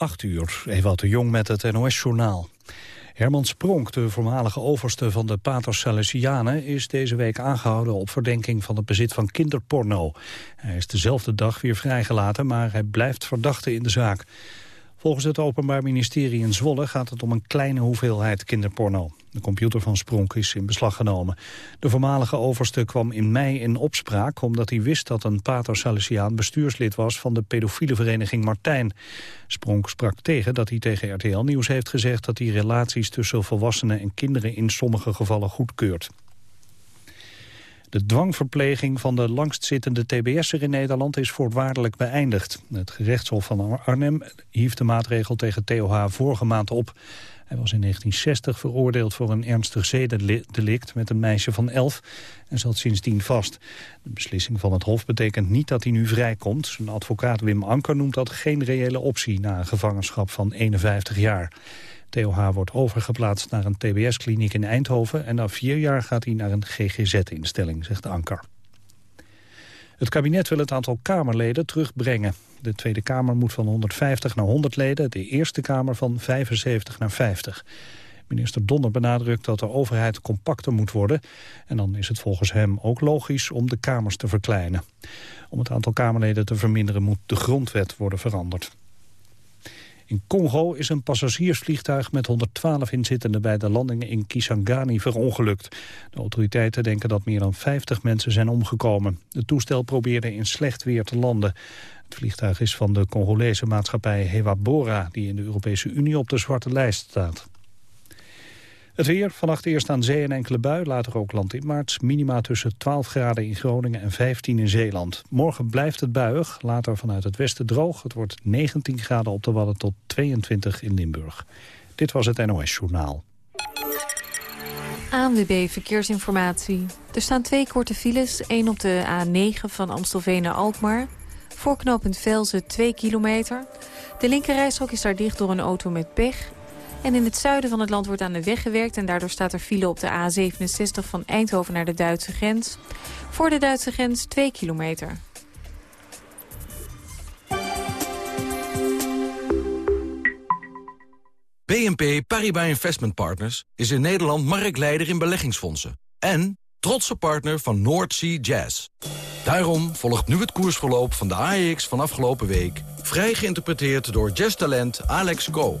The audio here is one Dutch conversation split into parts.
8 uur, Ewout de Jong met het NOS-journaal. Herman Spronk, de voormalige overste van de Paters Salesianen... is deze week aangehouden op verdenking van het bezit van kinderporno. Hij is dezelfde dag weer vrijgelaten, maar hij blijft verdachte in de zaak. Volgens het Openbaar Ministerie in Zwolle gaat het om een kleine hoeveelheid kinderporno. De computer van Spronk is in beslag genomen. De voormalige overste kwam in mei in opspraak omdat hij wist dat een pater Salesiaan bestuurslid was van de pedofiele vereniging Martijn. Spronk sprak tegen dat hij tegen RTL Nieuws heeft gezegd dat hij relaties tussen volwassenen en kinderen in sommige gevallen goedkeurt. De dwangverpleging van de langstzittende tbs'er in Nederland is voorwaardelijk beëindigd. Het gerechtshof van Arnhem hief de maatregel tegen TOH vorige maand op. Hij was in 1960 veroordeeld voor een ernstig zedendelict met een meisje van 11 en zat sindsdien vast. De beslissing van het Hof betekent niet dat hij nu vrijkomt. Zijn advocaat Wim Anker noemt dat geen reële optie na een gevangenschap van 51 jaar. TOH wordt overgeplaatst naar een TBS-kliniek in Eindhoven... en na vier jaar gaat hij naar een GGZ-instelling, zegt Anker. Het kabinet wil het aantal Kamerleden terugbrengen. De Tweede Kamer moet van 150 naar 100 leden, de Eerste Kamer van 75 naar 50. Minister Donner benadrukt dat de overheid compacter moet worden... en dan is het volgens hem ook logisch om de kamers te verkleinen. Om het aantal Kamerleden te verminderen moet de grondwet worden veranderd. In Congo is een passagiersvliegtuig met 112 inzittenden bij de landingen in Kisangani verongelukt. De autoriteiten denken dat meer dan 50 mensen zijn omgekomen. Het toestel probeerde in slecht weer te landen. Het vliegtuig is van de Congolese maatschappij Hewabora, die in de Europese Unie op de zwarte lijst staat. Het weer, vannacht eerst aan zee en enkele bui, later ook land in maart. Minima tussen 12 graden in Groningen en 15 in Zeeland. Morgen blijft het buiig, later vanuit het westen droog. Het wordt 19 graden op de Wadden tot 22 in Limburg. Dit was het NOS Journaal. ANWB Verkeersinformatie. Er staan twee korte files. één op de A9 van Amstelveen naar Alkmaar. Voorknopend Velzen 2 kilometer. De linkerrijstrook is daar dicht door een auto met pech. En in het zuiden van het land wordt aan de weg gewerkt... en daardoor staat er file op de A67 van Eindhoven naar de Duitse grens. Voor de Duitse grens 2 kilometer. BNP Paribas Investment Partners is in Nederland marktleider in beleggingsfondsen. En trotse partner van North Sea Jazz. Daarom volgt nu het koersverloop van de AEX van afgelopen week... vrij geïnterpreteerd door jazztalent Alex Go.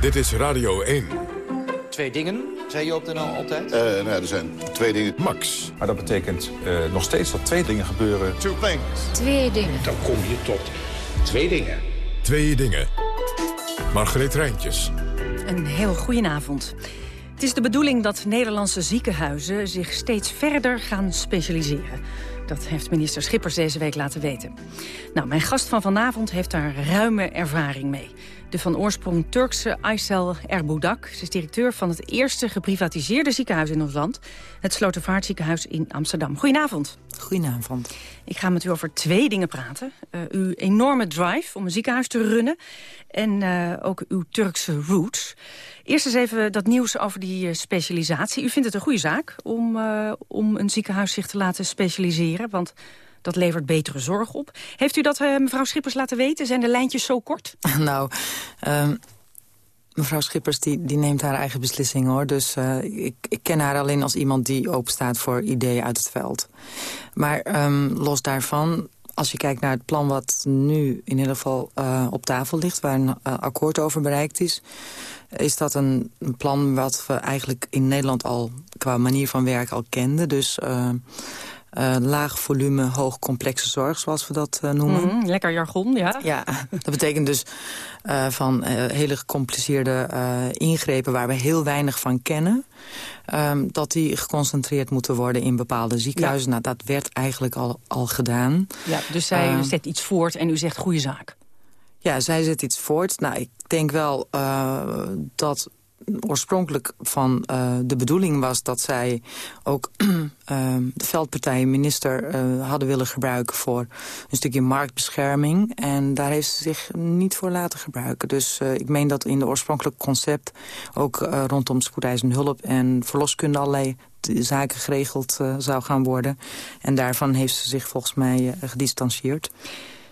Dit is Radio 1. Twee dingen, zei je op de NL altijd? Uh, nou, er zijn twee dingen. Max. Maar dat betekent uh, nog steeds dat twee dingen gebeuren. Two things. Twee dingen. Dan kom je tot twee dingen. Twee dingen. Margreet Rijntjes. Een heel goedenavond. Het is de bedoeling dat Nederlandse ziekenhuizen zich steeds verder gaan specialiseren. Dat heeft minister Schippers deze week laten weten. Nou, mijn gast van vanavond heeft daar ruime ervaring mee. De van oorsprong Turkse Aysel Erboudak. Ze is directeur van het eerste geprivatiseerde ziekenhuis in ons land. Het Slotervaartziekenhuis in Amsterdam. Goedenavond. Goedenavond. Ik ga met u over twee dingen praten. Uh, uw enorme drive om een ziekenhuis te runnen. En uh, ook uw Turkse roots. Eerst eens even dat nieuws over die uh, specialisatie. U vindt het een goede zaak om, om een ziekenhuis zich te laten specialiseren. Want dat levert betere zorg op. Heeft u dat uh, mevrouw Schippers laten weten? Zijn de lijntjes zo kort? Nou, um, mevrouw Schippers die, die neemt haar eigen beslissingen hoor. Dus ik, ik ken haar alleen als iemand die openstaat voor ideeën uit het veld. Maar um, los daarvan, als je kijkt naar het plan wat nu in ieder geval uh, op tafel ligt... waar een uh, akkoord over bereikt is... is dat een, plan wat we eigenlijk in Nederland al qua manier van werken al kenden. Dus... Uh, uh, laag volume, hoog complexe zorg, zoals we dat uh, noemen. Mm, lekker jargon, ja. Ja, dat betekent dus uh, van hele gecompliceerde ingrepen... waar we heel weinig van kennen... Um, dat die geconcentreerd moeten worden in bepaalde ziekenhuizen. Ja. Nou, dat werd eigenlijk al, al gedaan. Ja, dus zij uh, zet iets voort en u zegt goede zaak. Ja, zij zet iets voort. Nou, ik denk wel dat oorspronkelijk van uh, de bedoeling was dat zij ook uh, de veldpartij minister uh, hadden willen gebruiken voor een stukje marktbescherming. En daar heeft ze zich niet voor laten gebruiken. Dus ik meen dat in de oorspronkelijke concept ook rondom spoedeisende hulp en verloskunde allerlei zaken geregeld zou gaan worden. En daarvan heeft ze zich volgens mij gedistanceerd.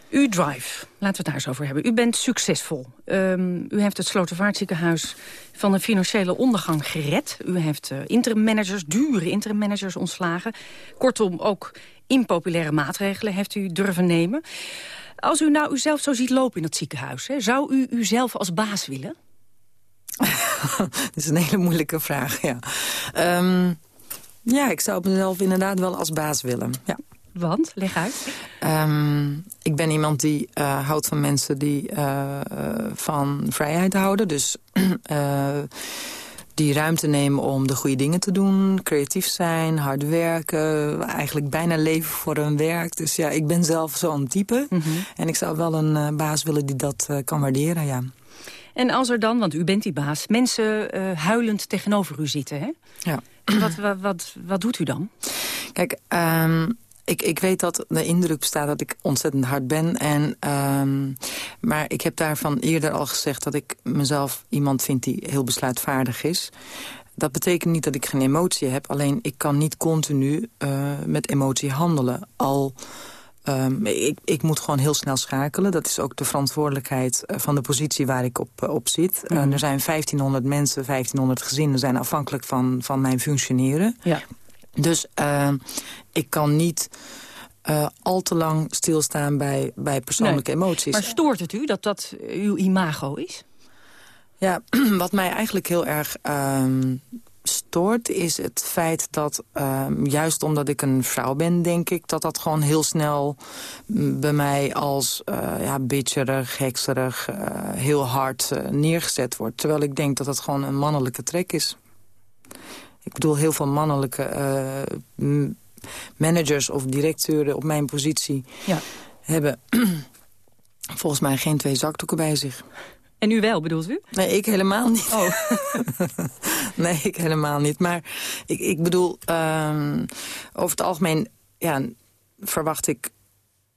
U Drive, laten we het daar eens over hebben. U bent succesvol. Um, u heeft het Slotervaartziekenhuis van een financiële ondergang gered. U heeft uh, dure interim managers ontslagen. Kortom, ook impopulaire maatregelen heeft u durven nemen. Als u nou uzelf zo ziet lopen in het ziekenhuis... Hè, zou u uzelf als baas willen? dat is een hele moeilijke vraag, ja. Um, ja, ik zou mezelf inderdaad wel als baas willen, ja. Want? Leg uit. Um, ik ben iemand die uh, houdt van mensen die uh, van vrijheid houden. Dus uh, die ruimte nemen om de goede dingen te doen. Creatief zijn, hard werken. Eigenlijk bijna leven voor hun werk. Dus ja, ik ben zelf zo'n type. Mm -hmm. En ik zou wel een baas willen die dat kan waarderen, ja. En als er dan, want u bent die baas, mensen huilend tegenover u zitten, hè? Ja. Wat, wat, wat, wat doet u dan? Kijk, um, ik, ik weet dat de indruk bestaat dat ik ontzettend hard ben. En, um, maar ik heb daarvan eerder al gezegd dat ik mezelf iemand vind die heel besluitvaardig is. Dat betekent niet dat ik geen emotie heb. Alleen ik kan niet continu uh, met emotie handelen. Al... Um, ik, ik, moet gewoon heel snel schakelen. Dat is ook de verantwoordelijkheid uh, van de positie waar ik op, uh, op zit. Mm. Uh, er zijn 1500 mensen, 1500 gezinnen... zijn afhankelijk van, van mijn functioneren. Ja. Dus uh, ik kan niet uh, al te lang stilstaan bij, bij persoonlijke nee. emoties. Maar stoort het u dat dat uw imago is? Ja, wat mij eigenlijk heel erg um, stoort is het feit dat, um, juist omdat ik een vrouw ben, denk ik... dat dat gewoon heel snel bij mij als uh, ja, bitcherig, hekserig, heel hard neergezet wordt. Terwijl ik denk dat dat gewoon een mannelijke trek is. Ik bedoel, heel veel mannelijke uh, managers of directeuren op mijn positie... Ja. hebben volgens mij geen twee zakdoeken bij zich. En u wel, bedoelt u? Nee, ik helemaal niet. Oh. nee, ik helemaal niet. Maar ik, ik bedoel, uh, over het algemeen ja, verwacht ik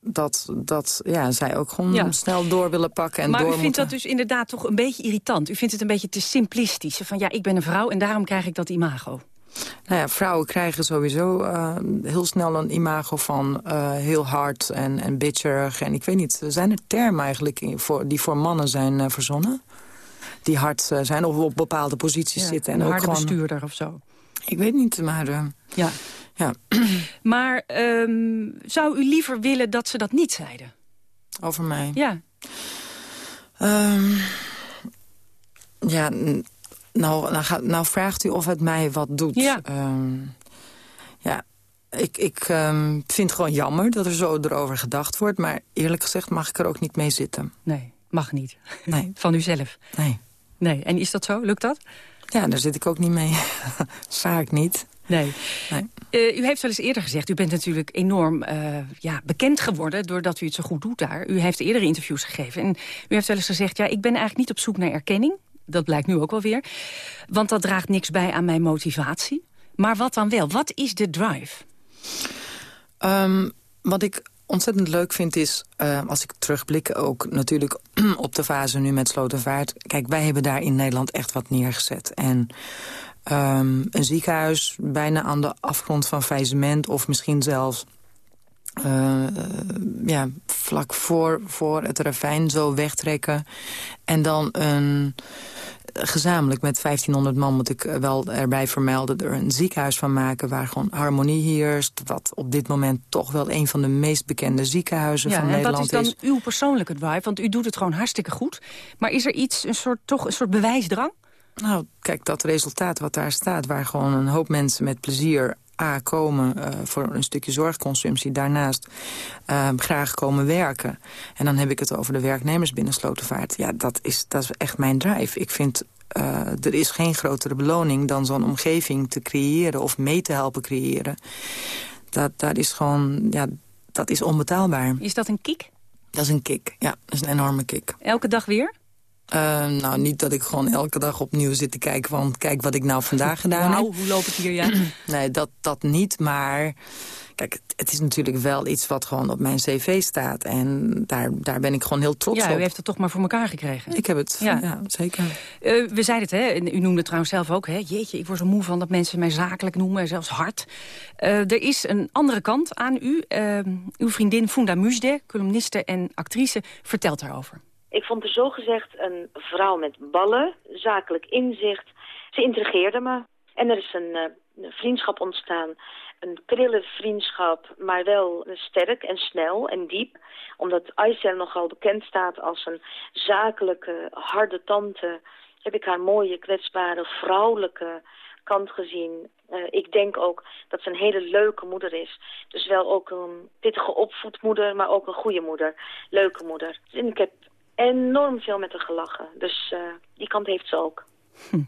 dat, dat ja, zij ook gewoon ja. snel door willen pakken. En maar door u vindt moeten... dat dus inderdaad toch een beetje irritant. U vindt het een beetje te simplistisch. Van ja, ik ben een vrouw en daarom krijg ik dat imago. Nou ja, vrouwen krijgen sowieso uh, heel snel een imago van uh, heel hard en, en bitcherig. En ik weet niet, zijn er termen eigenlijk voor, die voor mannen zijn uh, verzonnen? Die hard zijn of op bepaalde posities ja, zitten. En een ook harde gewoon... bestuurder of zo. Ik weet niet, maar... ja. Ja. Maar um, zou u liever willen dat ze dat niet zeiden? Over mij? Ja. Um, ja, nou, nou, gaat, nou, vraagt u of het mij wat doet. Ja. Um, ja, ik, ik vind het gewoon jammer dat er zo erover gedacht wordt. Maar eerlijk gezegd mag ik er ook niet mee zitten. Nee, mag niet. Nee. Van uzelf? Nee. Nee, en is dat zo? Lukt dat? Ja, daar zit ik ook niet mee. Vaak niet. Nee. nee. Uh, u heeft wel eens eerder gezegd, u bent natuurlijk enorm uh, ja, bekend geworden... doordat u het zo goed doet daar. U heeft eerder interviews gegeven. En u heeft wel eens gezegd, ja, ik ben eigenlijk niet op zoek naar erkenning. Dat blijkt nu ook wel weer. Want dat draagt niks bij aan mijn motivatie. Maar wat dan wel? Wat is de drive? Um, wat ik ontzettend leuk vind is, uh, als ik terugblik ook natuurlijk op de fase nu met Slotervaart. Kijk, wij hebben daar in Nederland echt wat neergezet. En um, een ziekenhuis bijna aan de afgrond van faillissement of misschien zelfs... Uh, ja, vlak voor, voor het ravijn zo wegtrekken. En dan een gezamenlijk met 1500 man, moet ik wel erbij vermelden... er een ziekenhuis van maken waar gewoon harmonie heerst. Wat op dit moment toch wel een van de meest bekende ziekenhuizen ja, van en Nederland is. wat is dan uw persoonlijke drive? Want u doet het gewoon hartstikke goed. Maar is er iets, een soort, toch een soort bewijsdrang? Nou, kijk, dat resultaat wat daar staat... waar gewoon een hoop mensen met plezier A, komen uh, voor een stukje zorgconsumptie. Daarnaast uh, graag komen werken. En dan heb ik het over de werknemers binnen Slotervaart. Ja, dat is, dat is echt mijn drive. Ik vind uh, er is geen grotere beloning dan zo'n omgeving te creëren... of mee te helpen creëren. Dat, dat is gewoon, ja, dat is onbetaalbaar. Is dat een kick? Dat is een kick, ja. Dat is een enorme kick. Elke dag weer? Uh, nou, niet dat ik gewoon elke dag opnieuw zit te kijken... van kijk wat ik nou vandaag gedaan wow, heb. hoe loop ik hier, ja? nee, dat, dat niet, maar... Kijk, het is natuurlijk wel iets wat gewoon op mijn cv staat. En daar, daar ben ik gewoon heel trots ja, op. u heeft het toch maar voor elkaar gekregen. Ik heb het, ja, ja zeker. Uh, we zeiden het, hè? u noemde het trouwens zelf ook. Hè? Jeetje, ik word zo moe van dat mensen mij zakelijk noemen, zelfs hard. Uh, er is een andere kant aan u. Uh, uw vriendin Funda Musde, columniste en actrice, vertelt daarover. Ik vond er zogezegd een vrouw met ballen, zakelijk inzicht. Ze intrigeerde me. En er is een, uh, een vriendschap ontstaan. Een prille vriendschap, maar wel sterk en snel en diep. Omdat Aysel nogal bekend staat als een zakelijke, harde tante... heb ik haar mooie, kwetsbare, vrouwelijke kant gezien. Uh, ik denk ook dat ze een hele leuke moeder is. Dus wel ook een pittige opvoedmoeder, maar ook een goede moeder. Leuke moeder. En ik heb enorm veel met haar gelachen. Dus uh, die kant heeft ze ook. Hm.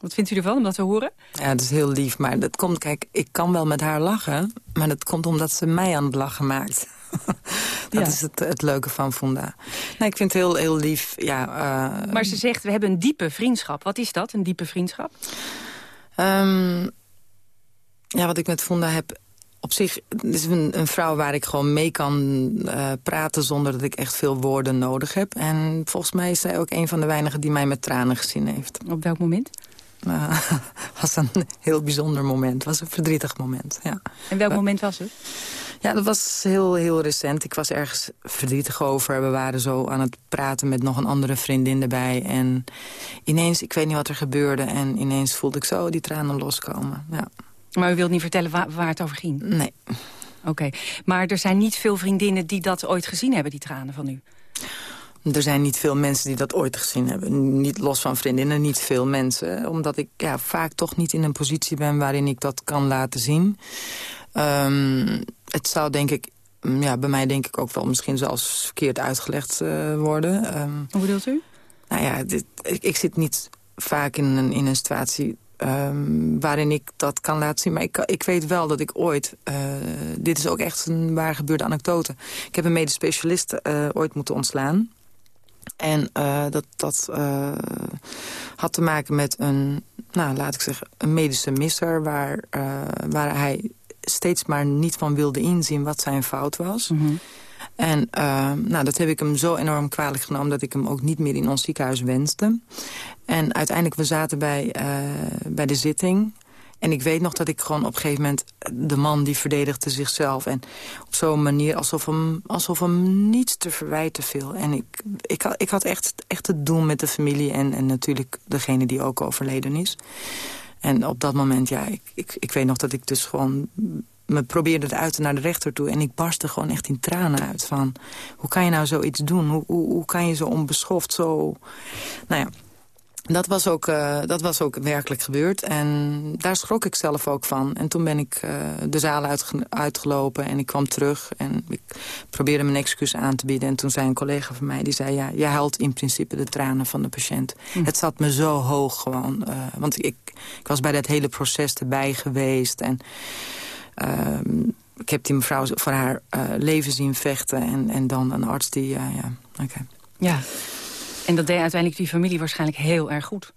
Wat vindt u ervan om dat te horen? Ja, dat is heel lief. Maar dat komt, kijk, ik kan wel met haar lachen. Maar dat komt omdat ze mij aan het lachen maakt. dat ja. is het, het leuke van Funda. Nee, ik vind het heel, heel lief. Ja, uh, maar ze zegt, we hebben een diepe vriendschap. Wat is dat, een diepe vriendschap? Um, ja, wat ik met Funda heb op zich is een, een, vrouw waar ik gewoon mee kan uh, praten... zonder dat ik echt veel woorden nodig heb. En volgens mij is zij ook een van de weinigen die mij met tranen gezien heeft. Op welk moment? Uh, was een heel bijzonder moment. was een verdrietig moment, ja. En welk uh, moment was het? Ja, dat was heel, heel recent. Ik was ergens verdrietig over. We waren zo aan het praten met nog een andere vriendin erbij. En ineens, ik weet niet wat er gebeurde... en ineens voelde ik zo die tranen loskomen, ja. Maar u wilt niet vertellen waar, waar het over ging? Nee. Oké, okay. maar er zijn niet veel vriendinnen die dat ooit gezien hebben, die tranen van u? Er zijn niet veel mensen die dat ooit gezien hebben. Niet los van vriendinnen, niet veel mensen. Omdat ik ja, vaak toch niet in een positie ben waarin ik dat kan laten zien. Um, het zou denk ik, ja, bij mij denk ik ook wel misschien zelfs verkeerd uitgelegd uh, worden. Um, Hoe bedoelt u? Nou ja, dit, ik, ik zit niet vaak in een, in een situatie Um, waarin ik dat kan laten zien. Maar ik, ik weet wel dat ik ooit... Uh, dit is ook echt een waar gebeurde anekdote. Ik heb een medisch specialist uh, ooit moeten ontslaan. En uh, dat, dat had te maken met een, nou, laat ik zeggen, een medische misser... waar, waar hij steeds maar niet van wilde inzien wat zijn fout was... -hmm. En uh, nou, dat heb ik hem zo enorm kwalijk genomen... dat ik hem ook niet meer in ons ziekenhuis wenste. En uiteindelijk, we zaten bij, uh, bij de zitting... En ik weet nog dat ik gewoon op een gegeven moment... de man die verdedigde zichzelf. En op zo'n manier alsof hem, alsof hem niets te verwijten viel. En ik, ik, had, ik had echt, echt het doel met de familie... En, en natuurlijk degene die ook overleden is. En op dat moment, ja, ik, ik, ik weet nog dat ik dus gewoon me probeerde te uiten naar de rechter toe. En ik barstte gewoon echt in tranen uit. Van, hoe kan je nou zoiets doen? Hoe, hoe, hoe kan je zo onbeschoft zo... Nou ja, dat was, ook, uh, dat was ook werkelijk gebeurd. En daar schrok ik zelf ook van. En toen ben ik uh, de zaal uitge uitgelopen en ik kwam terug. En ik probeerde mijn excuus aan te bieden. En toen zei een collega van mij, die zei... ja, je huilt in principe de tranen van de patiënt. Hm. Het zat me zo hoog gewoon. Uh, want ik, ik was bij dat hele proces erbij geweest. En... Uh, ik heb die mevrouw voor haar uh, leven zien vechten. En, en dan een arts die... Uh, ja, oké. Okay. Ja, en dat deed uiteindelijk die familie waarschijnlijk heel erg goed.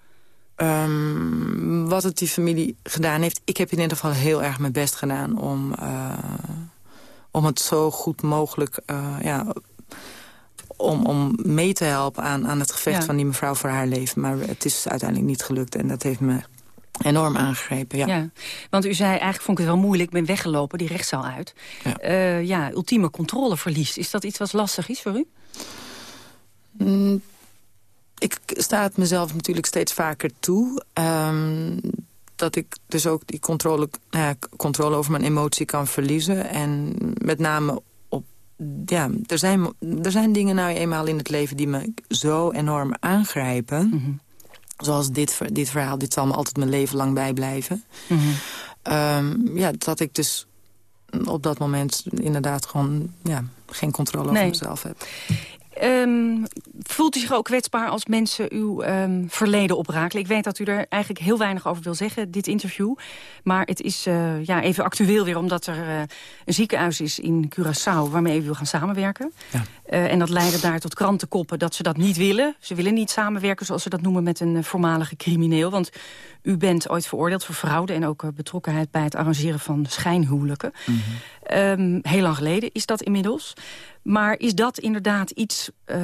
Um, wat het die familie gedaan heeft... ik heb in ieder geval heel erg mijn best gedaan... om, uh, om het zo goed mogelijk... ja, om, om mee te helpen aan, aan het gevecht ja. van die mevrouw voor haar leven. Maar het is uiteindelijk niet gelukt. En dat heeft me enorm aangegrepen, ja. ja. Want u zei, eigenlijk vond ik het wel moeilijk, ik ben weggelopen, die rechtszaal uit. Ja, uh, ja ultieme controleverlies. Is dat iets wat lastig is voor u? Mm, ik sta het mezelf natuurlijk steeds vaker toe. Um, dat ik dus ook die controle, nou controle over mijn emotie kan verliezen. En met name op... Ja, er zijn, er zijn dingen nou eenmaal in het leven die me zo enorm aangrijpen... Mm -hmm. Zoals dit, dit verhaal, dit zal me altijd mijn leven lang bijblijven. Mm -hmm. ehm, ja, dat ik dus op dat moment inderdaad gewoon ja, geen controle over mezelf heb. Um, voelt u zich ook kwetsbaar als mensen uw um, verleden oprakelen? Ik weet dat u er eigenlijk heel weinig over wil zeggen, dit interview. Maar het is uh, ja, even actueel weer, omdat er uh, een ziekenhuis is in Curaçao... waarmee u wil gaan samenwerken. Ja. Uh, en dat leidde daar tot krantenkoppen dat ze dat niet willen. Ze willen niet samenwerken, zoals ze dat noemen, met een voormalige crimineel. Want u bent ooit veroordeeld voor fraude... en ook betrokkenheid bij het arrangeren van schijnhuwelijken. Mm -hmm. Um, heel lang geleden is dat inmiddels. Maar is dat inderdaad iets, uh,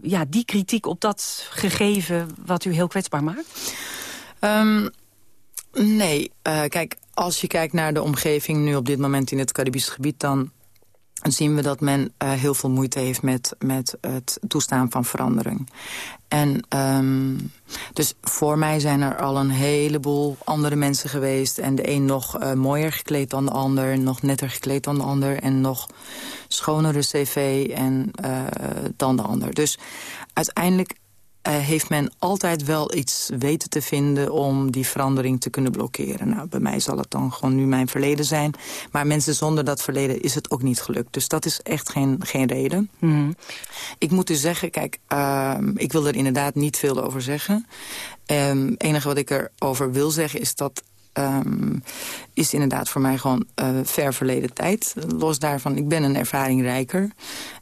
ja, die kritiek op dat gegeven... wat u heel kwetsbaar maakt? Um, nee, uh, kijk, als je kijkt naar de omgeving nu op dit moment in het Caribisch gebied... dan zien we dat men uh, heel veel moeite heeft met, met het toestaan van verandering. En um, dus voor mij zijn er al een heleboel andere mensen geweest. En de een nog uh, mooier gekleed dan de ander. Nog netter gekleed dan de ander. En nog schonere cv en, uh, dan de ander. Dus uiteindelijk uh, heeft men altijd wel iets weten te vinden om die verandering te kunnen blokkeren. Nou, bij mij zal het dan gewoon nu mijn verleden zijn. Maar mensen zonder dat verleden is het ook niet gelukt. Dus dat is echt geen, geen reden. Mm. Ik moet dus zeggen, kijk, uh, ik wil er inderdaad niet veel over zeggen. Het um, enige wat ik erover wil zeggen is dat um, is inderdaad voor mij gewoon uh, ver verleden tijd. Los daarvan, ik ben een ervaringrijker.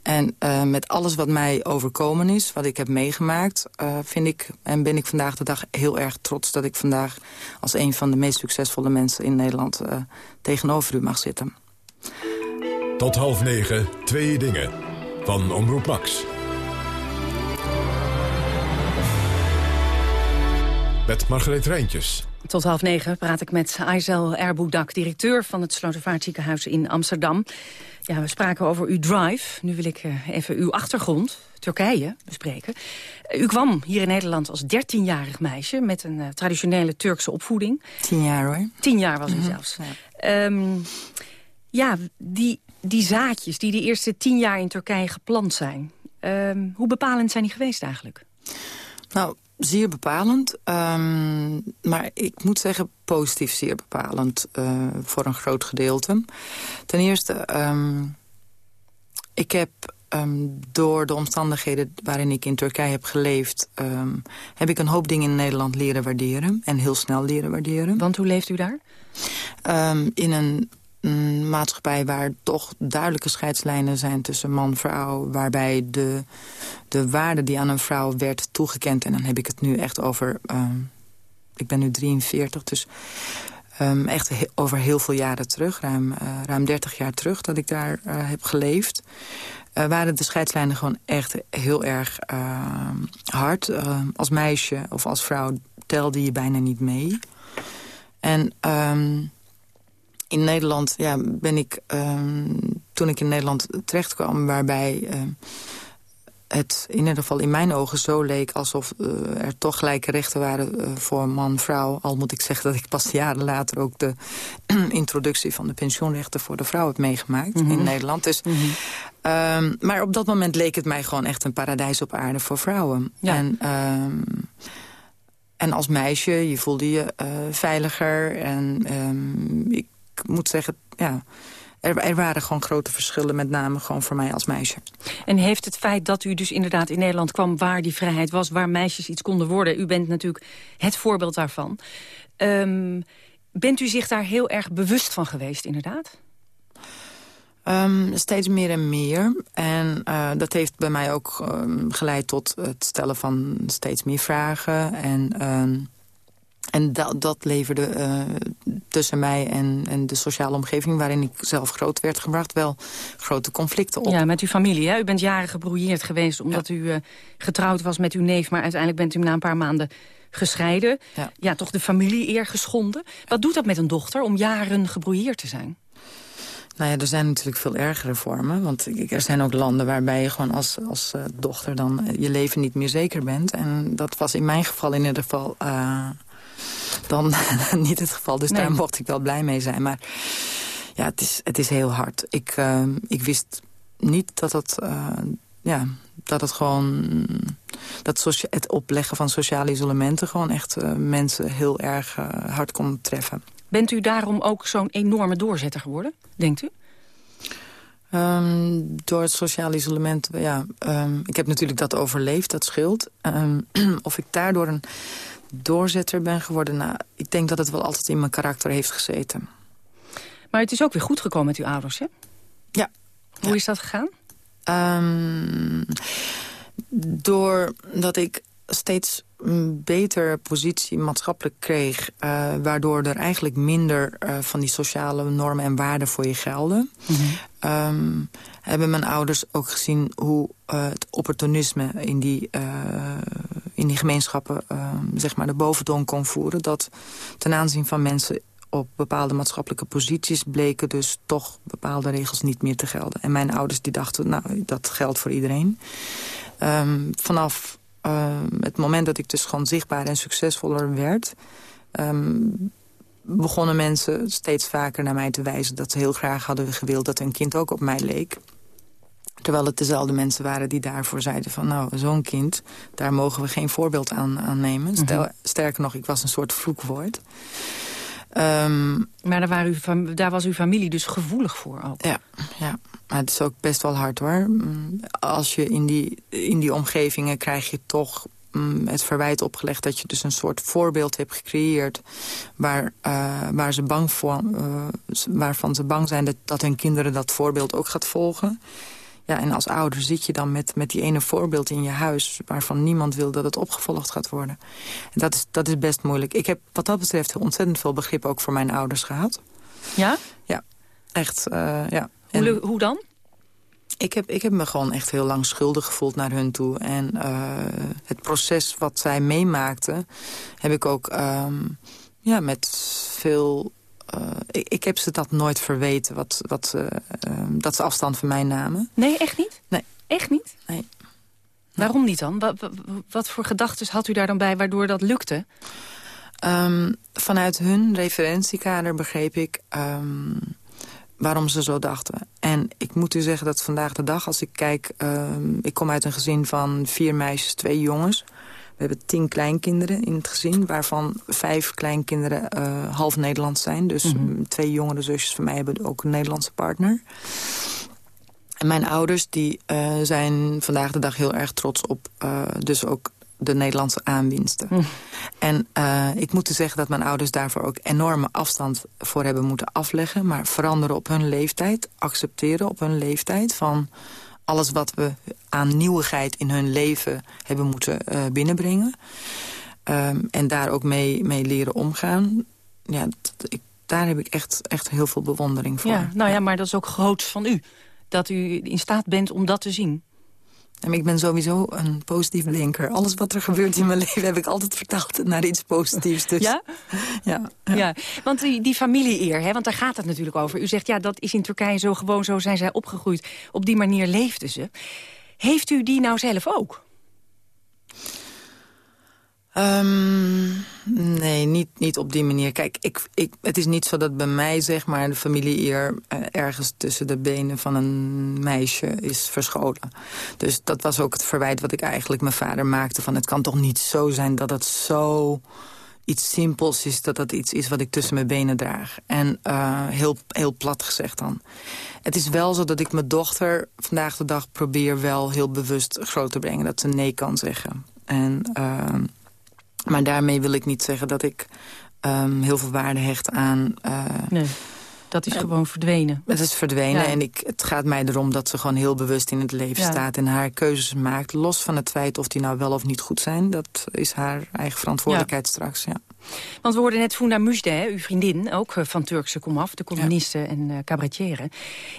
En uh, met alles wat mij overkomen is, wat ik heb meegemaakt... Uh, vind ik en ben ik vandaag de dag heel erg trots... dat ik vandaag als een van de meest succesvolle mensen in Nederland... tegenover u mag zitten. Tot half negen, twee dingen. Van Omroep Max. Met Margreet Rijntjes. Tot half negen praat ik met Aysel Erboudak, directeur van het Slotervaartziekenhuis in Amsterdam. Ja, we spraken over uw drive. Nu wil ik eh, even uw achtergrond, Turkije, bespreken. U kwam hier in Nederland als dertienjarig meisje met een uh, traditionele Turkse opvoeding. Tien jaar hoor. Tien jaar was u mm -hmm. zelfs. Ja, um, ja die, die zaadjes die de eerste tien jaar in Turkije geplant zijn. Um, hoe bepalend zijn die geweest eigenlijk? Nou, zeer bepalend. Um, maar ik moet zeggen positief zeer bepalend uh, voor een groot gedeelte. Ten eerste, um, ik heb um, door de omstandigheden waarin ik in Turkije heb geleefd... heb ik een hoop dingen in Nederland leren waarderen. En heel snel leren waarderen. Want hoe leeft u daar? in een een maatschappij waar toch duidelijke scheidslijnen zijn tussen man-vrouw. Waarbij de, de waarde die aan een vrouw werd toegekend... en dan heb ik het nu echt over... Uh, ik ben nu 43, dus um, echt over heel veel jaren terug. Ruim, uh, ruim 30 jaar terug dat ik daar uh, heb geleefd. Uh, waren de scheidslijnen gewoon echt heel erg hard. als meisje of als vrouw telde je bijna niet mee. En... in Nederland ja, ben ik, um, toen ik in Nederland terecht kwam... waarbij uh, het in ieder geval in mijn ogen zo leek... alsof uh, er toch gelijke rechten waren uh, voor man-vrouw. Al moet ik zeggen dat ik pas jaren later ook de introductie van de pensioenrechten... voor de vrouw heb meegemaakt mm -hmm. in Nederland. Dus, mm -hmm. um, maar op dat moment leek het mij gewoon echt een paradijs op aarde voor vrouwen. Ja. En... Um, en als meisje, je voelde je uh, veiliger. En um, ik moet zeggen, ja, er, er, waren gewoon grote verschillen, met name gewoon voor mij als meisje. En heeft het feit dat u dus inderdaad in Nederland kwam... waar die vrijheid was, waar meisjes iets konden worden... u bent natuurlijk het voorbeeld daarvan. Um, bent u zich daar heel erg bewust van geweest, inderdaad? Um, steeds meer en meer. En uh, dat heeft bij mij ook um, geleid tot het stellen van steeds meer vragen. En... En dat, dat leverde uh, tussen mij en, en de sociale omgeving... waarin ik zelf groot werd gebracht, wel grote conflicten op. Ja, met uw familie. Hè? U bent jaren gebrouilleerd geweest omdat ja. u uh, getrouwd was met uw neef... maar uiteindelijk bent u na een paar maanden gescheiden. Ja, ja toch de familie-eer geschonden. Wat doet dat met een dochter om jaren gebrouilleerd te zijn? Nou ja, er zijn natuurlijk veel ergere vormen. Want er zijn ook landen waarbij je gewoon als, als uh, dochter dan je leven niet meer zeker bent. En dat was in mijn geval in ieder geval uh, dan niet het geval. Dus nee. daar mocht ik wel blij mee zijn. Maar ja, het is, het is heel hard. Ik, uh, ik wist niet dat het, uh, ja, dat het gewoon... dat het opleggen van sociale isolementen... gewoon echt uh, mensen heel erg hard kon treffen. Bent u daarom ook zo'n enorme doorzetter geworden, denkt u? Um, door het sociaal isolement, ja. Um, ik heb natuurlijk dat overleefd, dat scheelt. Um, of ik daardoor een doorzetter ben geworden... Nou, ik denk dat het wel altijd in mijn karakter heeft gezeten. Maar het is ook weer goed gekomen met uw ouders, hè? Ja. Hoe is dat gegaan? doordat ik steeds een beter positie maatschappelijk kreeg... Uh, waardoor er eigenlijk minder uh, van die sociale normen en waarden voor je gelden... Mm -hmm. um, hebben mijn ouders ook gezien hoe uh, het opportunisme in die, in die gemeenschappen... zeg maar de boventoon kon voeren. Dat ten aanzien van mensen op bepaalde maatschappelijke posities... bleken dus toch bepaalde regels niet meer te gelden. En mijn ouders die dachten, nou, dat geldt voor iedereen. Um, vanaf het moment dat ik dus gewoon zichtbaar en succesvoller werd... Um, begonnen mensen steeds vaker naar mij te wijzen... dat ze heel graag hadden gewild dat hun kind ook op mij leek. Terwijl het dezelfde mensen waren die daarvoor zeiden van... nou, zo'n kind, daar mogen we geen voorbeeld aan, aan nemen. Mm -hmm. Sterker nog, ik was een soort vloekwoord. Um, maar daar, waren daar was uw familie dus gevoelig voor ook? Ja, ja. Maar het is ook best wel hard hoor. Mm, als je in die, in die omgevingen krijg je toch mm, het verwijt opgelegd dat je dus een soort voorbeeld hebt gecreëerd... waar, uh, waar ze bang voor, uh, waarvan ze bang zijn dat, dat hun kinderen dat voorbeeld ook gaat volgen. Ja, en als ouder zit je dan met, met die ene voorbeeld in je huis... waarvan niemand wil dat het opgevolgd gaat worden. En dat is, dat is best moeilijk. Ik heb wat dat betreft ontzettend veel begrip ook voor mijn ouders gehad. Ja? Ja, echt, uh, ja. Hoe, hoe dan? Ik heb, ik heb me gewoon echt heel lang schuldig gevoeld naar hun toe. En uh, het proces wat zij meemaakten... heb ik ook um, ja, met veel... Uh, ik, ik, heb ze dat nooit verweten, wat, wat, uh, dat ze afstand van mij namen. Nee, echt niet? Nee. Echt niet? Nee. Waarom niet dan? Wat, wat, wat voor gedachten had u daar dan bij waardoor dat lukte? Um, vanuit hun referentiekader begreep ik... Um, waarom ze zo dachten. En ik moet u zeggen dat vandaag de dag, als ik kijk... Uh, ik kom uit een gezin van vier meisjes, twee jongens. We hebben tien kleinkinderen in het gezin... waarvan vijf kleinkinderen uh, half Nederlands zijn. Dus mm -hmm. twee jongere zusjes van mij hebben ook een Nederlandse partner. En mijn ouders die, uh, zijn vandaag de dag heel erg trots op... Uh, dus ook de Nederlandse aanwinsten. Mm. En uh, ik moet zeggen dat mijn ouders daarvoor ook enorme afstand voor hebben moeten afleggen. Maar veranderen op hun leeftijd, accepteren op hun leeftijd... van alles wat we aan nieuwigheid in hun leven hebben moeten uh, binnenbrengen. Um, en daar ook mee, mee leren omgaan. Ja, ik, daar heb ik echt, echt heel veel bewondering voor. Ja, nou ja, maar dat is ook groots van u. Dat u in staat bent om dat te zien. En ik ben sowieso een positieve denker. Alles wat er gebeurt in mijn leven heb ik altijd vertaald naar iets positiefs. Dus. Ja? ja? Ja, ja. Want die, die familie-eer, hè, want daar gaat het natuurlijk over. U zegt, ja, dat is in Turkije zo gewoon, zo zijn zij opgegroeid. Op die manier leefden ze. Heeft u die nou zelf ook? Um, nee, niet, niet op die manier. Kijk, ik, ik, het is niet zo dat bij mij zeg maar, de familie eer uh, ergens tussen de benen van een meisje is verscholen. Dus dat was ook het verwijt wat ik eigenlijk mijn vader maakte. Van het kan toch niet zo zijn dat het zo iets simpels is... dat dat iets is wat ik tussen mijn benen draag. En uh, heel, heel plat gezegd dan. Het is wel zo dat ik mijn dochter vandaag de dag probeer wel heel bewust groot te brengen. Dat ze nee kan zeggen. En... Uh, maar daarmee wil ik niet zeggen dat ik um, heel veel waarde hecht aan... Uh, nee, dat is uh, gewoon verdwenen. Het is verdwenen ja. en ik, het gaat mij erom dat ze gewoon heel bewust in het leven ja. staat... en haar keuzes maakt, los van het feit of die nou wel of niet goed zijn. Dat is haar eigen verantwoordelijkheid ja. straks, ja. Want we hoorden net Funda Mujde, uw vriendin, ook eh, van Turkse komaf, de communiste ja. en uh, cabaretière.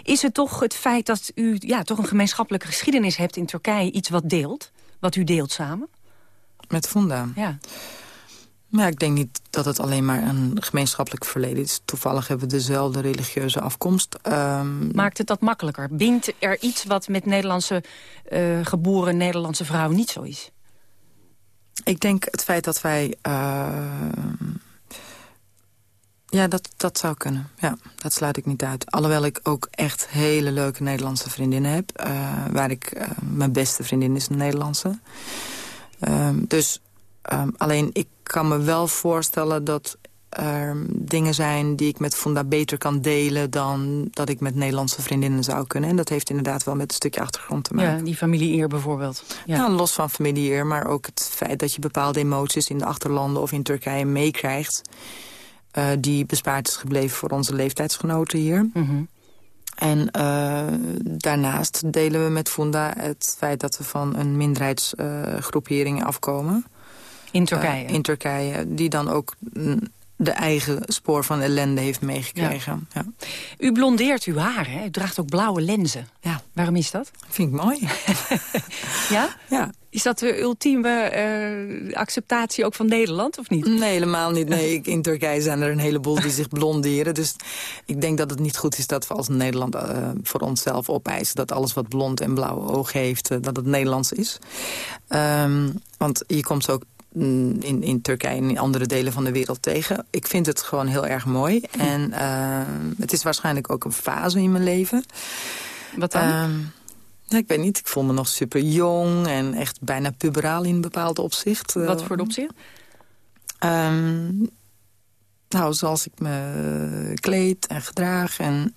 Is het toch het feit dat u ja, toch een gemeenschappelijke geschiedenis hebt in Turkije iets wat deelt? Wat u deelt samen? Met Funda? Ja. Maar ik denk niet dat het alleen maar een gemeenschappelijk verleden is. Toevallig hebben we dezelfde religieuze afkomst. Um... Maakt het dat makkelijker? Bindt er iets wat met Nederlandse uh, geboren Nederlandse vrouwen niet zo is? Ik denk het feit dat wij... Uh... Ja, dat, dat zou kunnen. Ja, dat sluit ik niet uit. Alhoewel ik ook echt hele leuke Nederlandse vriendinnen heb. Uh, waar ik... Uh, mijn beste vriendin is een Nederlandse. Um, dus um, alleen ik kan me wel voorstellen dat er dingen zijn die ik met Funda beter kan delen... dan dat ik met Nederlandse vriendinnen zou kunnen. En dat heeft inderdaad wel met een stukje achtergrond te maken. Ja, die familie-eer bijvoorbeeld. Ja. Nou, los van familie-eer, maar ook het feit dat je bepaalde emoties... in de achterlanden of in Turkije meekrijgt... Uh, die bespaard is gebleven voor onze leeftijdsgenoten hier. Mm En uh, daarnaast delen we met Funda het feit dat we van een minderheidsgroepering uh, afkomen. In Turkije? in Turkije, die dan ook de eigen spoor van ellende heeft meegekregen. Ja. Ja. U blondeert uw haar, hè? U draagt ook blauwe lenzen. Ja. Waarom is dat? Vind ik mooi. ja? Ja. Is dat de ultieme uh, acceptatie ook van Nederland, of niet? Nee, helemaal niet. Nee, in Turkije zijn er een heleboel die zich blonderen. Dus ik denk dat het niet goed is dat we als Nederland uh, voor onszelf opeisen... dat alles wat blond en blauwe ogen heeft, uh, dat het Nederlands is. Um, want je komt ook in, in Turkije en in andere delen van de wereld tegen. Ik vind het gewoon heel erg mooi. Hm. En uh, het is waarschijnlijk ook een fase in mijn leven. Wat dan? Uh, ik weet niet, ik voel me nog super jong en echt bijna puberaal in een bepaald opzicht. Wat voor opzicht? Um, nou, zoals ik me kleed en gedraag en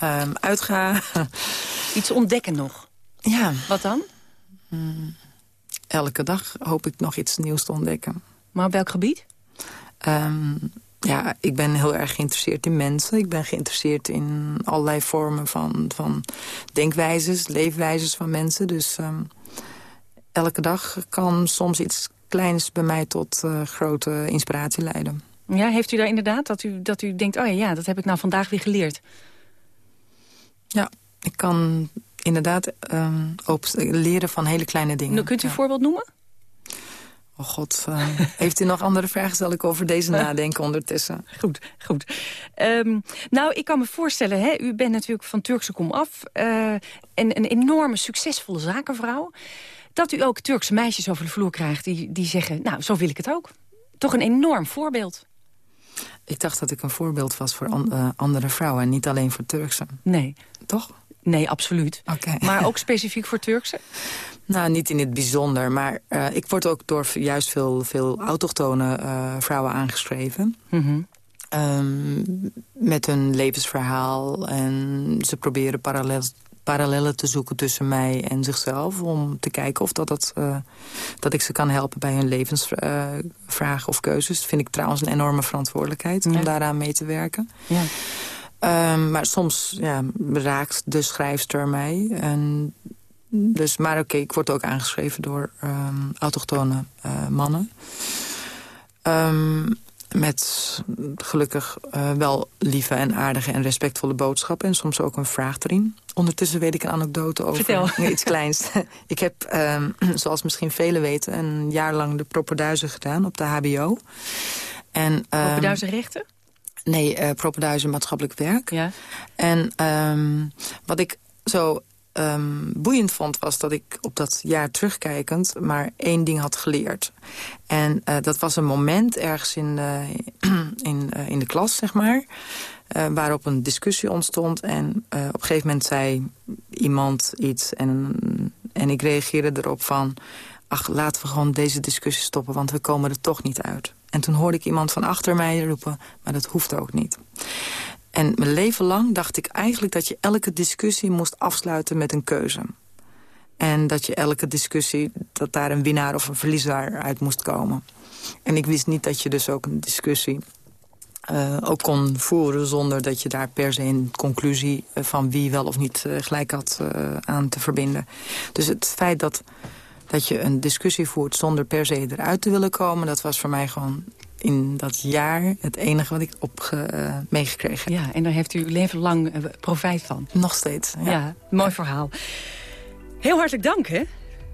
um, uitga. Iets ontdekken nog? Ja. Wat dan? Mm elke dag hoop ik nog iets nieuws te ontdekken. Maar op welk gebied? Um, ja, ik ben heel erg geïnteresseerd in mensen. Ik ben geïnteresseerd in allerlei vormen van, van denkwijzes, leefwijzes van mensen. Dus um, elke dag kan soms iets kleins bij mij tot uh, grote inspiratie leiden. Ja, heeft u daar inderdaad dat u, dat u denkt... oh ja, ja, dat heb ik nou vandaag weer geleerd? Ja, ik kan inderdaad um, leren van hele kleine dingen. Nou, kunt u een ja. voorbeeld noemen? Oh god, uh, heeft u nog andere vragen? Zal ik over deze nadenken ondertussen? Goed, goed. Um, nou, ik kan me voorstellen, hè, u bent natuurlijk van Turkse kom af... Uh, en een enorme succesvolle zakenvrouw... dat u ook Turkse meisjes over de vloer krijgt die, die zeggen... nou, zo wil ik het ook. Toch een enorm voorbeeld. Ik dacht dat ik een voorbeeld was voor an uh, andere vrouwen... en niet alleen voor Turkse. Nee. Toch? Nee, absoluut. Okay. Maar ook specifiek voor Turkse? Nou, niet in het bijzonder. Maar uh, ik word ook door juist veel, veel autochtone uh, vrouwen aangeschreven. Mm -hmm. um, met hun levensverhaal. En ze proberen parallel, parallellen te zoeken tussen mij en zichzelf. Om te kijken of dat, dat, uh, dat ik ze kan helpen bij hun levensvragen of keuzes. Dat vind ik trouwens een enorme verantwoordelijkheid ja. om daaraan mee te werken. Ja. Um, maar soms ja, raakt de schrijfster mij. En dus, maar oké, okay, ik word ook aangeschreven door um, autochtone uh, mannen. Um, met gelukkig uh, wel lieve en aardige en respectvolle boodschappen. En soms ook een vraag erin. Ondertussen weet ik een anekdote over Vertel. iets kleins. ik heb, um, zoals misschien velen weten, een jaar lang de propenduizen gedaan op de hbo. En, Propenduizenrechten? Nee, uh, maatschappelijk werk. Ja. En um, wat ik zo um, boeiend vond, was dat ik op dat jaar terugkijkend maar één ding had geleerd. En uh, dat was een moment ergens in de, in, uh, in de klas, zeg maar... Uh, waarop een discussie ontstond. En uh, op een gegeven moment zei iemand iets. En, en ik reageerde erop van... ach, laten we gewoon deze discussie stoppen... want we komen er toch niet uit. En toen hoorde ik iemand van achter mij roepen... maar dat hoeft ook niet. En mijn leven lang dacht ik eigenlijk dat je elke discussie moest afsluiten met een keuze. En dat je elke discussie, dat daar een winnaar of een verliezer uit moest komen. En ik wist niet dat je dus ook een discussie uh, ook kon voeren... zonder dat je daar per se een conclusie van wie wel of niet uh, gelijk had aan te verbinden. Dus het feit dat, dat je een discussie voert zonder per se eruit te willen komen... dat was voor mij gewoon in dat jaar het enige wat ik op uh, meegekregen heb. Ja, en daar heeft u leven lang uh, profijt van. Nog steeds, ja. ja mooi verhaal. Heel hartelijk dank, hè?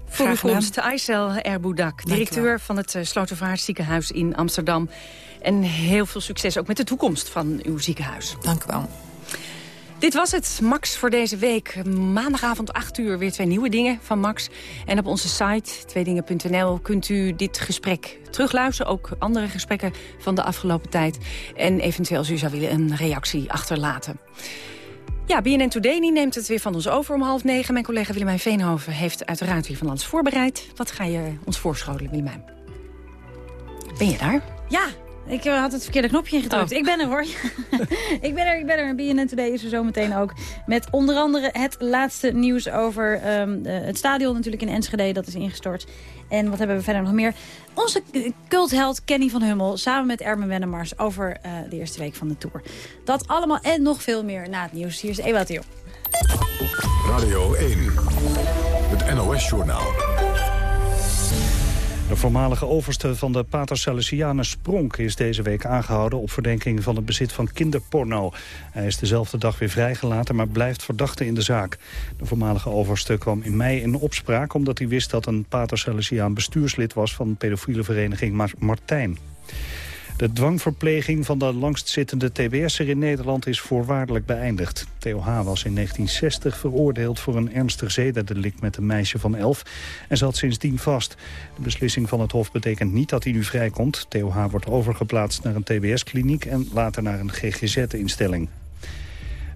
Voor uw komst, Aysel Erboudak, directeur van het uh, Slotervaartziekenhuis in Amsterdam. En heel veel succes ook met de toekomst van uw ziekenhuis. Dank u wel. Dit was het, Max, voor deze week. Maandagavond 8 uur weer twee nieuwe dingen van Max. En op onze site, tweedingen.nl, kunt u dit gesprek terugluisteren. Ook andere gesprekken van de afgelopen tijd. En eventueel, als u zou willen, een reactie achterlaten. Ja, BNN Today neemt het weer van ons over om half negen. Mijn collega Willemijn Veenhoven heeft uiteraard weer van alles voorbereid. Wat ga je ons voorschotelen, Willemijn? Ben je daar? Ja, Ik eh, had het verkeerde knopje ingedrukt. Oh. Ik ben er hoor. ik ben er, ik ben er. BNN Today is er zometeen ook. Met onder andere het laatste nieuws over um, het stadion natuurlijk in Enschede. Dat is ingestort. En wat hebben we verder nog meer? Onze cultheld Kenny van Hummel samen met Ermen Wennemars over uh, de eerste week van de Tour. Dat allemaal en nog veel meer na het nieuws. Hier is Ewa Theo. Radio 1, het NOS-journaal. De voormalige overste van de Pater Salesianen Spronk is deze week aangehouden op verdenking van het bezit van kinderporno. Hij is dezelfde dag weer vrijgelaten, maar blijft verdachte in de zaak. De voormalige overste kwam in mei in opspraak omdat hij wist dat een Pater Salesiaan bestuurslid was van de pedofiele vereniging Martijn. De dwangverpleging van de langstzittende TBS'er in Nederland is voorwaardelijk beëindigd. Theo H. was in 1960 veroordeeld voor een ernstig zedendelict met een meisje van 11 en zat sindsdien vast. De beslissing van het Hof betekent niet dat hij nu vrijkomt. Theo H. wordt overgeplaatst naar een TBS-kliniek en later naar een GGZ-instelling.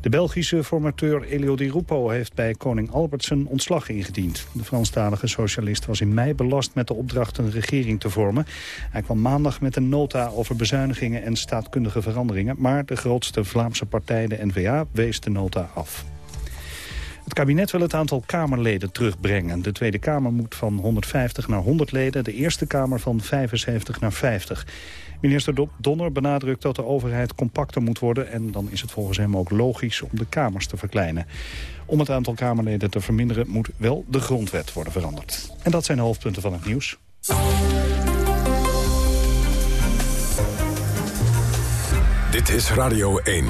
De Belgische formateur Elio Di Rupo heeft bij koning Albert zijn ontslag ingediend. De Franstalige socialist was in mei belast met de opdracht een regering te vormen. Hij kwam maandag met een nota over bezuinigingen en staatkundige veranderingen... maar de grootste Vlaamse partij, de N-VA, wees de nota af. Het kabinet wil het aantal Kamerleden terugbrengen. De Tweede Kamer moet van 150 naar 100 leden, de Eerste Kamer van 75 naar 50. Minister Donner benadrukt dat de overheid compacter moet worden... en dan is het volgens hem ook logisch om de kamers te verkleinen. Om het aantal Kamerleden te verminderen moet wel de grondwet worden veranderd. En dat zijn de hoofdpunten van het nieuws. Dit is Radio 1.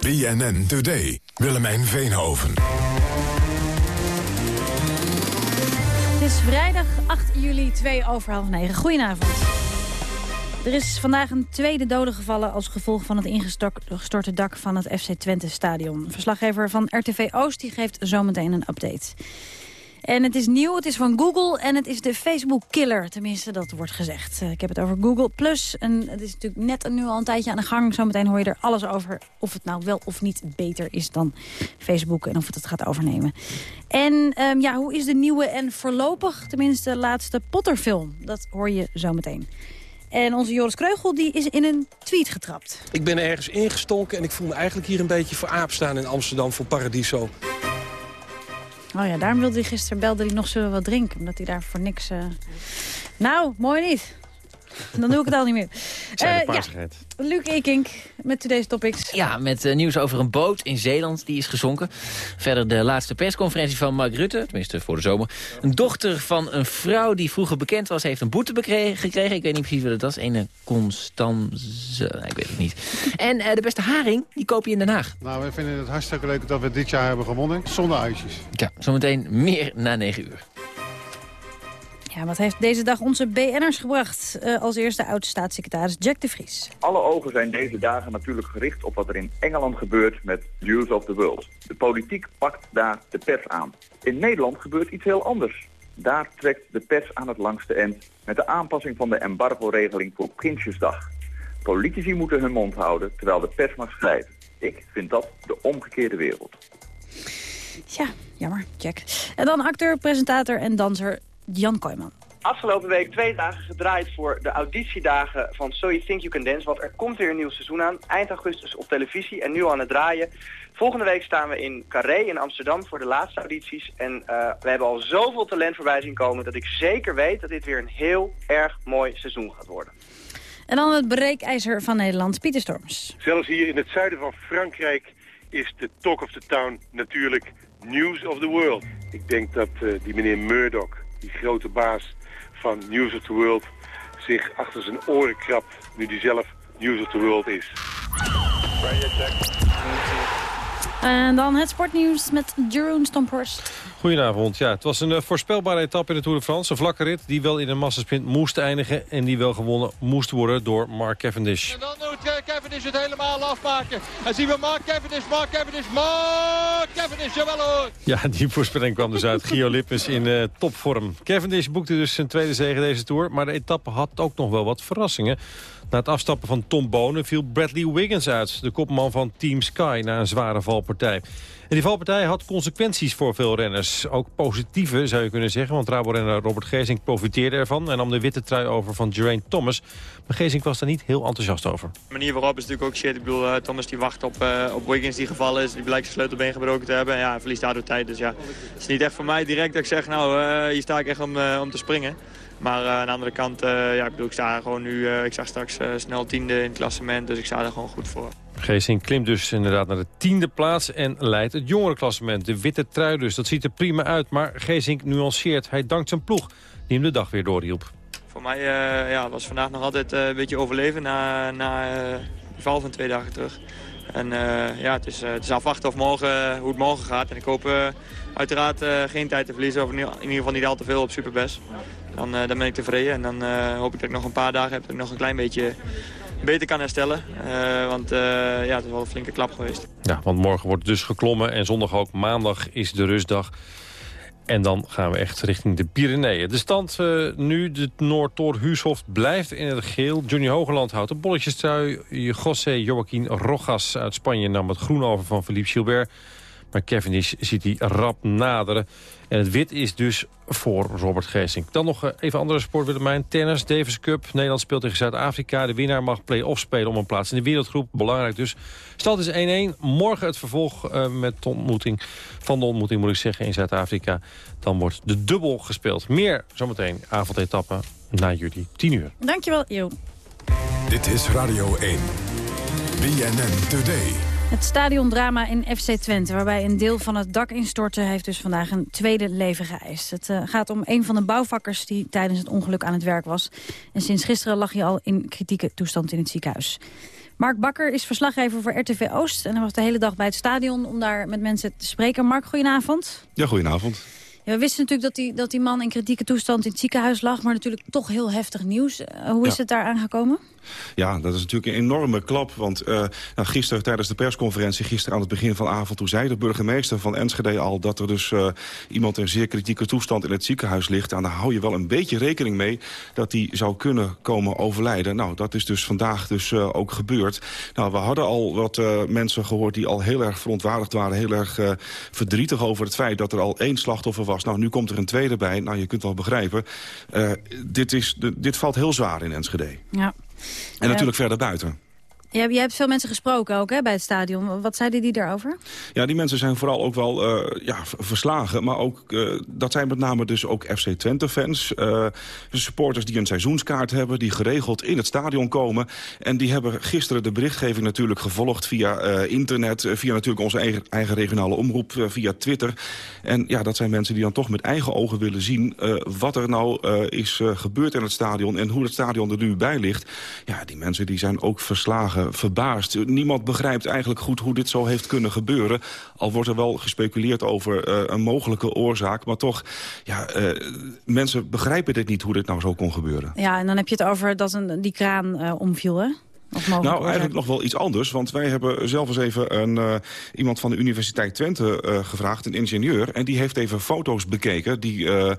BNN Today. Willemijn Veenhoven. Het is vrijdag 8 juli, 2 over half 9. Goedenavond. Er is vandaag een tweede dode gevallen als gevolg van het ingestorte dak van het FC Twente stadion. Verslaggever van RTV Oost die geeft zometeen een update. En het is nieuw, het is van Google en het is de Facebook-killer. Tenminste, dat wordt gezegd. Eh, ik heb het over Google+. Plus. En het is natuurlijk net nu al een tijdje aan de gang. Zometeen hoor je er alles over of het nou wel of niet beter is dan Facebook... en of het het gaat overnemen. En um, ja, hoe is de nieuwe en voorlopig, tenminste laatste Potter-film? Dat hoor je zometeen. En onze Joris Kreugel die is in een tweet getrapt. Ik ben ergens ingestonken en ik voel me eigenlijk hier een beetje voor aap staan in Amsterdam voor Paradiso. Oh ja, daarom wilde hij gisteren belde hij nog zullen wat drinken. Omdat hij daar voor niks... Uh... Nou, mooi niet. Dan doe ik het al niet meer. Uh, ja, Luc Ekink met Today's Topics. Ja, met uh, nieuws over een boot in Zeeland die is gezonken. Verder de laatste persconferentie van Mark Rutte, tenminste voor de zomer. Een dochter van een vrouw die vroeger bekend was, heeft een boete gekregen. Ik weet niet precies wat het was. Een Constance, ik weet het niet. En uh, de beste haring, die koop je in Den Haag. Nou, wij vinden het hartstikke leuk dat we dit jaar hebben gewonnen. Zonder uitjes. Ja, zometeen meer na 9 uur. Ja, wat heeft deze dag onze BN'ers gebracht? Uh, als eerste oud-staatssecretaris Jack de Vries. Alle ogen zijn deze dagen natuurlijk gericht op wat er in Engeland gebeurt met News of the World. De politiek pakt daar de pers aan. In Nederland gebeurt iets heel anders. Daar trekt de pers aan het langste eind met de aanpassing van de embargo-regeling voor Prinsjesdag. Politici moeten hun mond houden terwijl de pers mag schrijven. Ik vind dat de omgekeerde wereld. Ja, jammer, Jack. En dan acteur, presentator en danser Jan Kooijman. Afgelopen week twee dagen gedraaid voor de auditiedagen van So You Think You Can Dance. Want er komt weer een nieuw seizoen aan. Eind augustus op televisie en nu aan het draaien. Volgende week staan we in Carré in Amsterdam voor de laatste audities. En uh, we hebben al zoveel talent voorbij zien komen dat ik zeker weet dat dit weer een heel erg mooi seizoen gaat worden. En dan het breekijzer van Nederland, Pieter Storms. Zelfs hier in het zuiden van Frankrijk is de talk of the town natuurlijk News of the World. Ik denk dat uh, die meneer Murdoch die grote baas van News of the World, zich achter zijn oren krabt nu hij zelf News of the World is. En dan het sportnieuws met Jeroen Stomphorst. Goedenavond. Ja, het was een uh, voorspelbare etappe in de Tour de France. Een vlakke rit die wel in een massasprint moest eindigen... en die wel gewonnen moest worden door Mark Cavendish. En dan doet uh, Cavendish het helemaal afmaken. En zien we Mark Cavendish, Mark Cavendish, Mark Cavendish, jawel hoor. Ja, die voorspelling kwam dus uit. Gio Lippens in uh, topvorm. Cavendish boekte dus zijn tweede zege deze Tour. Maar de etappe had ook nog wel wat verrassingen. Na het afstappen van Tom Bonen viel Bradley Wiggins uit. De kopman van Team Sky na een zware valpartij. En die valpartij had consequenties voor veel renners. Ook positieve zou je kunnen zeggen, want Rabo-renner Robert Geesink profiteerde ervan... en nam de witte trui over van Geraint Thomas. Maar Geesink was daar niet heel enthousiast over. De manier waarop is natuurlijk ook shit. Ik bedoel, uh, Thomas die wacht op, uh, op Wiggins die gevallen is. Die blijkt zijn sleutelbeen gebroken te hebben. En ja, verliest daardoor tijd. Dus ja, het is niet echt voor mij direct dat ik zeg, nou, uh, hier sta ik echt om, om te springen. Maar aan de andere kant, ja, ik bedoel, ik sta gewoon nu, ik sta straks snel tiende in het klassement. Dus ik sta er gewoon goed voor. Geesink klimt dus inderdaad naar de tiende plaats en leidt het jongerenklassement. De witte trui dus, dat ziet er prima uit. Maar Geesink nuanceert, hij dankt zijn ploeg die hem de dag weer doorhielp. Voor mij uh, ja, was vandaag nog altijd uh, een beetje overleven na, na uh, de val van twee dagen terug. En ja, het is, het is afwachten of morgen, hoe het morgen gaat. En ik hoop uiteraard geen tijd te verliezen, of in ieder geval niet al te veel op Superbest. Dan, dan ben ik tevreden en dan hoop ik dat ik nog een paar dagen heb, dat ik nog een klein beetje beter kan herstellen. Uh, want ja, het is wel een flinke klap geweest. Ja, want morgen wordt dus geklommen en zondag ook. Maandag is de rustdag. En dan gaan we echt richting de Pyreneeën. De stand nu, de Noordtoor Huushof blijft in het geel. Johnny Hogeland houdt de bolletjestrui. José Joaquín Rojas uit Spanje nam het groen over van Philippe Gilbert. Maar Cavendish ziet hij rap naderen. En het wit is dus voor Robert Geesink. Dan nog eh, even andere sport, Willemijn. Tennis, Davis Cup. Nederland speelt tegen Zuid-Afrika. De winnaar mag play-off spelen om een plaats in de wereldgroep. Belangrijk dus. Stand is 1-1. Morgen het vervolg uh, met de ontmoeting, van de ontmoeting moet ik zeggen in Zuid-Afrika. Dan wordt de dubbel gespeeld. Meer zometeen avondetappen na jullie 10 uur. Dankjewel, Jo. Dit is Radio 1. BNN Today. Het stadiondrama in FC Twente, waarbij een deel van het dak instortte... heeft dus vandaag een tweede leven geëist. Het uh, gaat om een van de bouwvakkers die tijdens het ongeluk aan het werk was. En sinds gisteren lag hij al in kritieke toestand in het ziekenhuis. Mark Bakker is verslaggever voor RTV Oost... en hij was de hele dag bij het stadion om daar met mensen te spreken. Mark, goedenavond. Ja, goedenavond. Ja, we wisten natuurlijk dat die, dat die man in kritieke toestand in het ziekenhuis lag... maar natuurlijk toch heel heftig nieuws. Uh, hoe is het daar aangekomen? Ja, dat is natuurlijk een enorme klap. Want uh, nou, gisteren tijdens de persconferentie, gisteren aan het begin van de avond... toen zei de burgemeester van Enschede al dat er dus uh, iemand in zeer kritieke toestand in het ziekenhuis ligt. En daar hou je wel een beetje rekening mee dat die zou kunnen komen overlijden. Nou, dat is dus vandaag dus uh, ook gebeurd. Nou, we hadden al wat mensen gehoord die al heel erg verontwaardigd waren. Heel erg verdrietig over het feit dat er al één slachtoffer was. Nou, nu komt er een tweede bij. Nou, je kunt wel begrijpen. dit, is, dit valt heel zwaar in Enschede. Ja. En natuurlijk verder buiten. Jij hebt veel mensen gesproken ook hè, bij het stadion. Wat zeiden die daarover? Ja, die mensen zijn vooral ook wel uh, ja, verslagen. Maar ook, uh, dat zijn met name dus ook FC Twente-fans. Uh, supporters die een seizoenskaart hebben, die geregeld in het stadion komen. En die hebben gisteren de berichtgeving natuurlijk gevolgd via internet. via natuurlijk onze eigen, eigen regionale omroep, via Twitter. En ja, dat zijn mensen die dan toch met eigen ogen willen zien... wat er nou is gebeurd in het stadion en hoe het stadion er nu bij ligt. Ja, die mensen die zijn ook verslagen verbaasd. Niemand begrijpt eigenlijk goed hoe dit zo heeft kunnen gebeuren. Al wordt er wel gespeculeerd over uh, een mogelijke oorzaak. Maar toch, ja, uh, mensen begrijpen dit niet hoe dit nou zo kon gebeuren. Ja, en dan heb je het over dat een, die kraan omviel, hè? Nou, eigenlijk nog wel iets anders. Want wij hebben zelf eens even een, uh, iemand van de Universiteit Twente uh, gevraagd, een ingenieur. En die heeft even foto's bekeken die uh,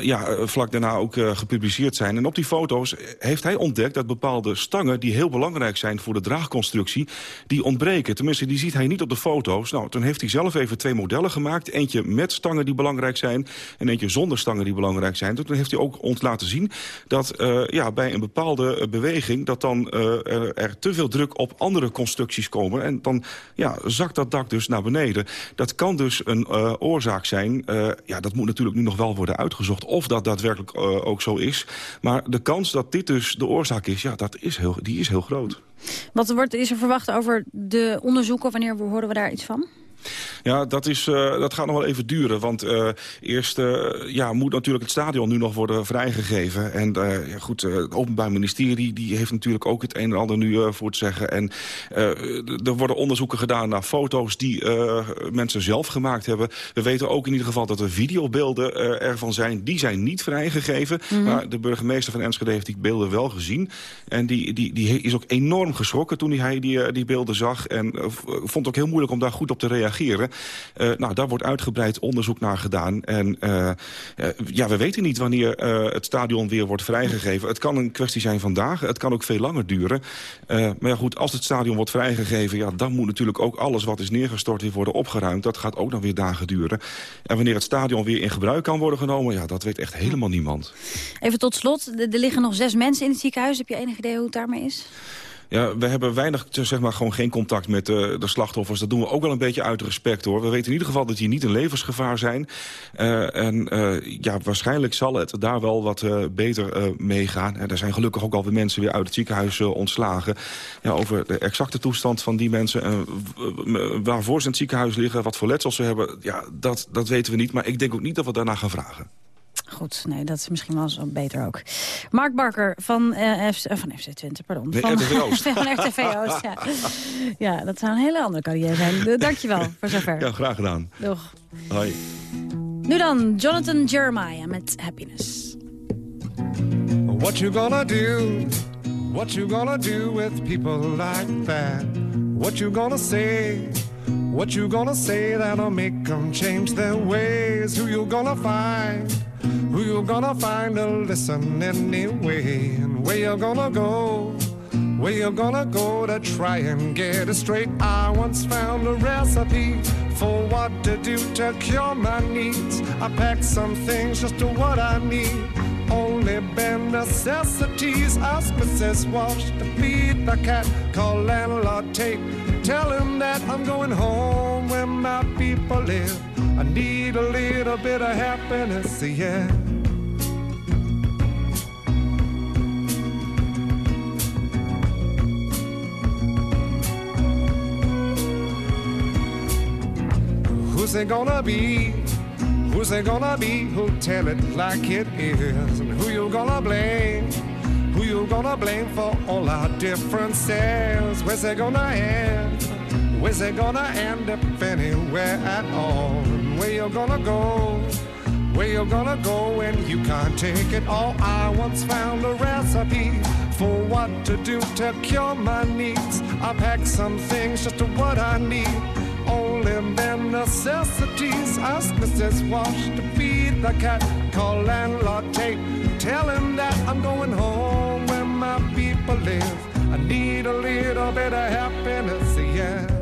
ja, vlak daarna ook gepubliceerd zijn. En op die foto's heeft hij ontdekt dat bepaalde stangen... die heel belangrijk zijn voor de draagconstructie, die ontbreken. Tenminste, die ziet hij niet op de foto's. Nou, toen heeft hij zelf even twee modellen gemaakt. Eentje met stangen die belangrijk zijn en eentje zonder stangen die belangrijk zijn. Toen heeft hij ook ons laten zien dat ja, bij een bepaalde beweging... dat dan er, er te veel druk op andere constructies komen. En dan ja, zakt dat dak dus naar beneden. Dat kan dus een uh, oorzaak zijn. Uh, ja, dat moet natuurlijk nu nog wel worden uitgezocht. Of dat daadwerkelijk ook zo is. Maar de kans dat dit dus de oorzaak is, ja, dat is heel, die is heel groot. Wat wordt, is er verwacht over de onderzoeken? Wanneer horen we daar iets van? Ja, dat, is, uh, dat gaat nog wel even duren. Want uh, eerst uh, ja, moet natuurlijk het stadion nu nog worden vrijgegeven. En ja, goed, het Openbaar Ministerie die heeft natuurlijk ook het een en ander nu voor te zeggen. En er worden onderzoeken gedaan naar foto's die mensen zelf gemaakt hebben. We weten ook in ieder geval dat er videobeelden ervan zijn. Die zijn niet vrijgegeven. Mm -hmm. Maar de burgemeester van Enschede heeft die beelden wel gezien. En die, die, die is ook enorm geschrokken toen hij die, die beelden zag. En vond het ook heel moeilijk om daar goed op te reageren. Uh, nou, daar wordt uitgebreid onderzoek naar gedaan. En uh, uh, ja, we weten niet wanneer het stadion weer wordt vrijgegeven. Het kan een kwestie zijn vandaag. Het kan ook veel langer duren. maar ja, goed, als het stadion wordt vrijgegeven... Ja, dan moet natuurlijk ook alles wat is neergestort weer worden opgeruimd. Dat gaat ook nog weer dagen duren. En wanneer het stadion weer in gebruik kan worden genomen... ja, dat weet echt helemaal niemand. Even tot slot. Er liggen nog zes mensen in het ziekenhuis. Heb je enig idee hoe het daarmee is? Ja, we hebben weinig, zeg maar, gewoon geen contact met uh, de slachtoffers. Dat doen we ook wel een beetje uit respect, hoor. We weten in ieder geval dat die niet een levensgevaar zijn. Uh, en uh, ja, waarschijnlijk zal het daar wel wat beter meegaan. Er zijn gelukkig ook alweer mensen weer uit het ziekenhuis ontslagen. Ja, over de exacte toestand van die mensen... en waarvoor ze in het ziekenhuis liggen, wat voor letsels ze hebben... ja, dat, dat weten we niet. Maar ik denk ook niet dat we daarna gaan vragen. Goed, nee, dat is misschien wel zo beter ook. Mark Barker van, uh, FC, uh, van FC Twente, pardon. Nee, van RTV Oost. van RTV Oost, ja. ja. dat zou een hele andere carrière zijn. Dankjewel voor zover. Ja, graag gedaan. Doeg. Hoi. Nu dan, Jonathan Jeremiah met Happiness. What you gonna do? What you gonna do with people like that? What you gonna say? What you gonna say that'll make them change their ways? Who you gonna find? Who you gonna find to listen anyway? And where you gonna go? Where you gonna go to try and get it straight? I once found a recipe for what to do to cure my needs. I packed some things just to what I need. Only bare necessities. Ask Mrs. Walsh to feed the cat. Call landlord Tate. Tell him that I'm going home where my people live. I need a little bit of happiness, yeah. Who's it gonna be? Who's it gonna be who'll tell it like it is? And who you gonna blame? Who you gonna blame for all our differences? Where's it gonna end? Where's it gonna end if anywhere at all? Where you gonna go? Where you gonna go when you can't take it all? I once found a recipe for what to do to cure my needs. I packed some things just to what I need. Only bare necessities. Ask Mrs. Wash to feed the cat. Call landlord Tate. Tell him that I'm going home where my people live. I need a little bit of happiness, yeah.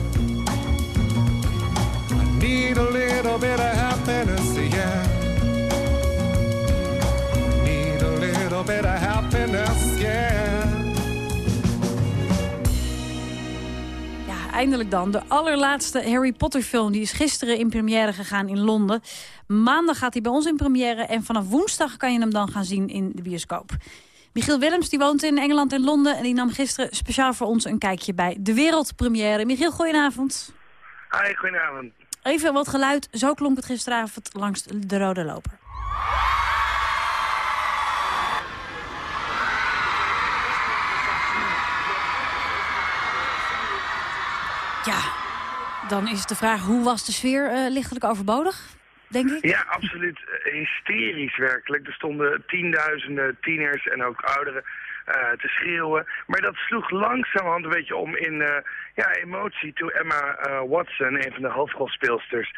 need a little bit of happiness, yeah. Need a little bit of happiness, yeah. Ja, eindelijk dan. De allerlaatste Harry Potter film die is gisteren in première gegaan in Londen. Maandag gaat hij bij ons in première en vanaf woensdag kan je hem dan gaan zien in de bioscoop. Michiel Willems die woont in Engeland en Londen en die nam gisteren speciaal voor ons een kijkje bij de wereldpremière. Michiel, goedenavond. Hi, goedenavond. Even wat geluid. Zo klonk het gisteravond langs de rode loper. Ja, dan is de vraag, hoe was de sfeer uh, lichtelijk overbodig, denk ik? Ja, absoluut hysterisch werkelijk. Er stonden tienduizenden tieners en ook ouderen eh, te schreeuwen. Maar dat sloeg langzamerhand een beetje om in eh, ja, emotie toen Emma eh, Watson, een van de hoofdrolspeelsters,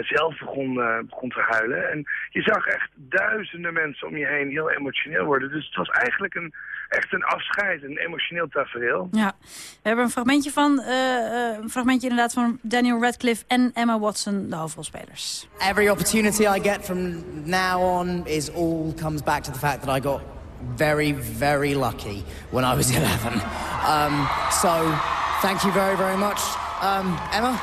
zelf begon, begon te huilen. En je zag echt duizenden mensen om je heen heel emotioneel worden. Dus het was eigenlijk een, echt een afscheid, een emotioneel tafereel. Ja, we hebben een fragmentje van, een fragmentje inderdaad van Daniel Radcliffe en Emma Watson, de hoofdrolspelers. Every opportunity I get from now on is all comes back to the fact that I got very, very lucky when I was 11. Um, so, thank you very, very much. Um, Emma?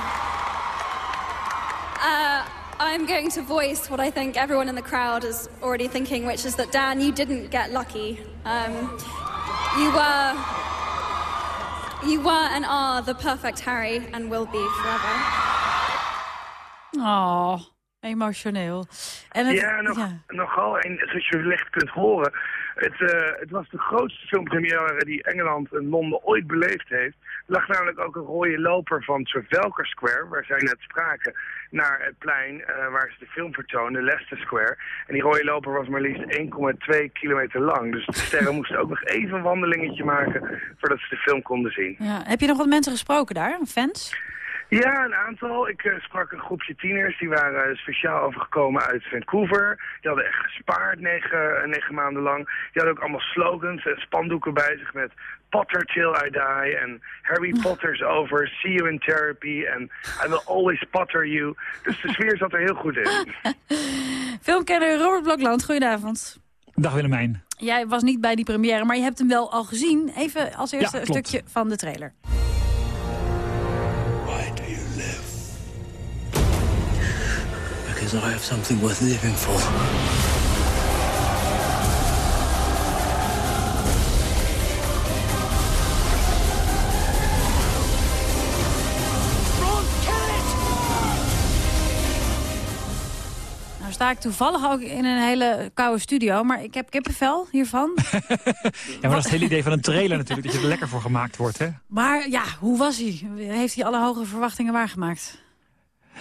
Uh, I'm going to voice what I think everyone in the crowd is already thinking, which is that, Dan, you didn't get lucky. Um, you were... You were and are the perfect Harry and will be forever. Oh, emotioneel. En het, ja, nog, ja. nogal. En zoals je wellicht kunt horen, Het, uh, het was de grootste filmpremière die Engeland en Londen ooit beleefd heeft. Er lag namelijk ook een rode loper van Trafalgar Square, waar zij net spraken, naar het plein uh, waar ze de film vertoonden, Leicester Square. En die rode loper was maar liefst 1,2 kilometer lang. Dus de sterren moesten ook nog even een wandelingetje maken voordat ze de film konden zien. Ja. Heb je nog wat mensen gesproken daar, fans? Ja, een aantal. Ik uh, sprak een groepje tieners. Die waren uh, speciaal overgekomen uit Vancouver. Die hadden echt gespaard negen, uh, negen maanden lang. Die hadden ook allemaal slogans en spandoeken bij zich met Potter till I die en Harry Potter's over, see you in therapy en I will always potter you. Dus de sfeer zat er heel goed in. Filmkenner Robert Blokland, goedenavond. Dag Willemijn. Jij was niet bij die première, maar je hebt hem wel al gezien. Even als eerste ja, een stukje van de trailer. I have something worth living for. Nou sta ik toevallig ook in een hele koude studio, maar ik heb kippenvel hiervan. ja, maar dat is het hele idee van een trailer natuurlijk, dat je er lekker voor gemaakt wordt, hè? Maar ja, hoe was hij? Heeft hij alle hoge verwachtingen waargemaakt?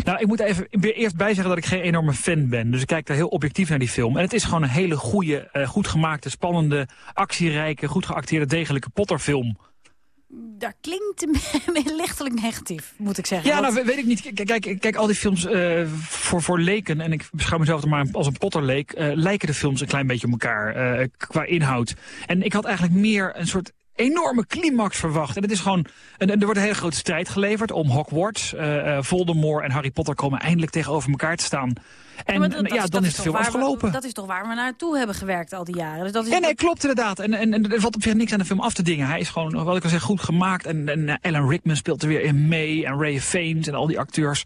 Nou, ik moet even eerst bijzeggen dat ik geen enorme fan ben. Dus ik kijk daar heel objectief naar die film. En het is gewoon een hele goede, uh, goed gemaakte, spannende, actierijke, goed geacteerde, degelijke Potterfilm. Dat klinkt lichtelijk negatief, moet ik zeggen. Ja, nou weet ik niet. Kijk, kijk, al die films uh, voor, voor leken, en ik beschouw mezelf er maar als een Potterleek, uh, lijken de films een klein beetje op elkaar qua inhoud. En ik had eigenlijk meer een soort enorme climax verwacht. En het is gewoon, en, er wordt een hele grote strijd geleverd om Hogwarts. Uh, Voldemort en Harry Potter komen eindelijk tegenover elkaar te staan. En ja, dat, ja dan is, het veel afgelopen. dat is toch waar we naartoe hebben gewerkt al die jaren. Dus dat is ja, nee, klopt inderdaad. En, en, en er valt op zich niks aan de film af te dingen. Hij is gewoon, wat ik al zeg, goed gemaakt. En, en Alan Rickman speelt er weer in mee. En Ray Fiennes en al die acteurs.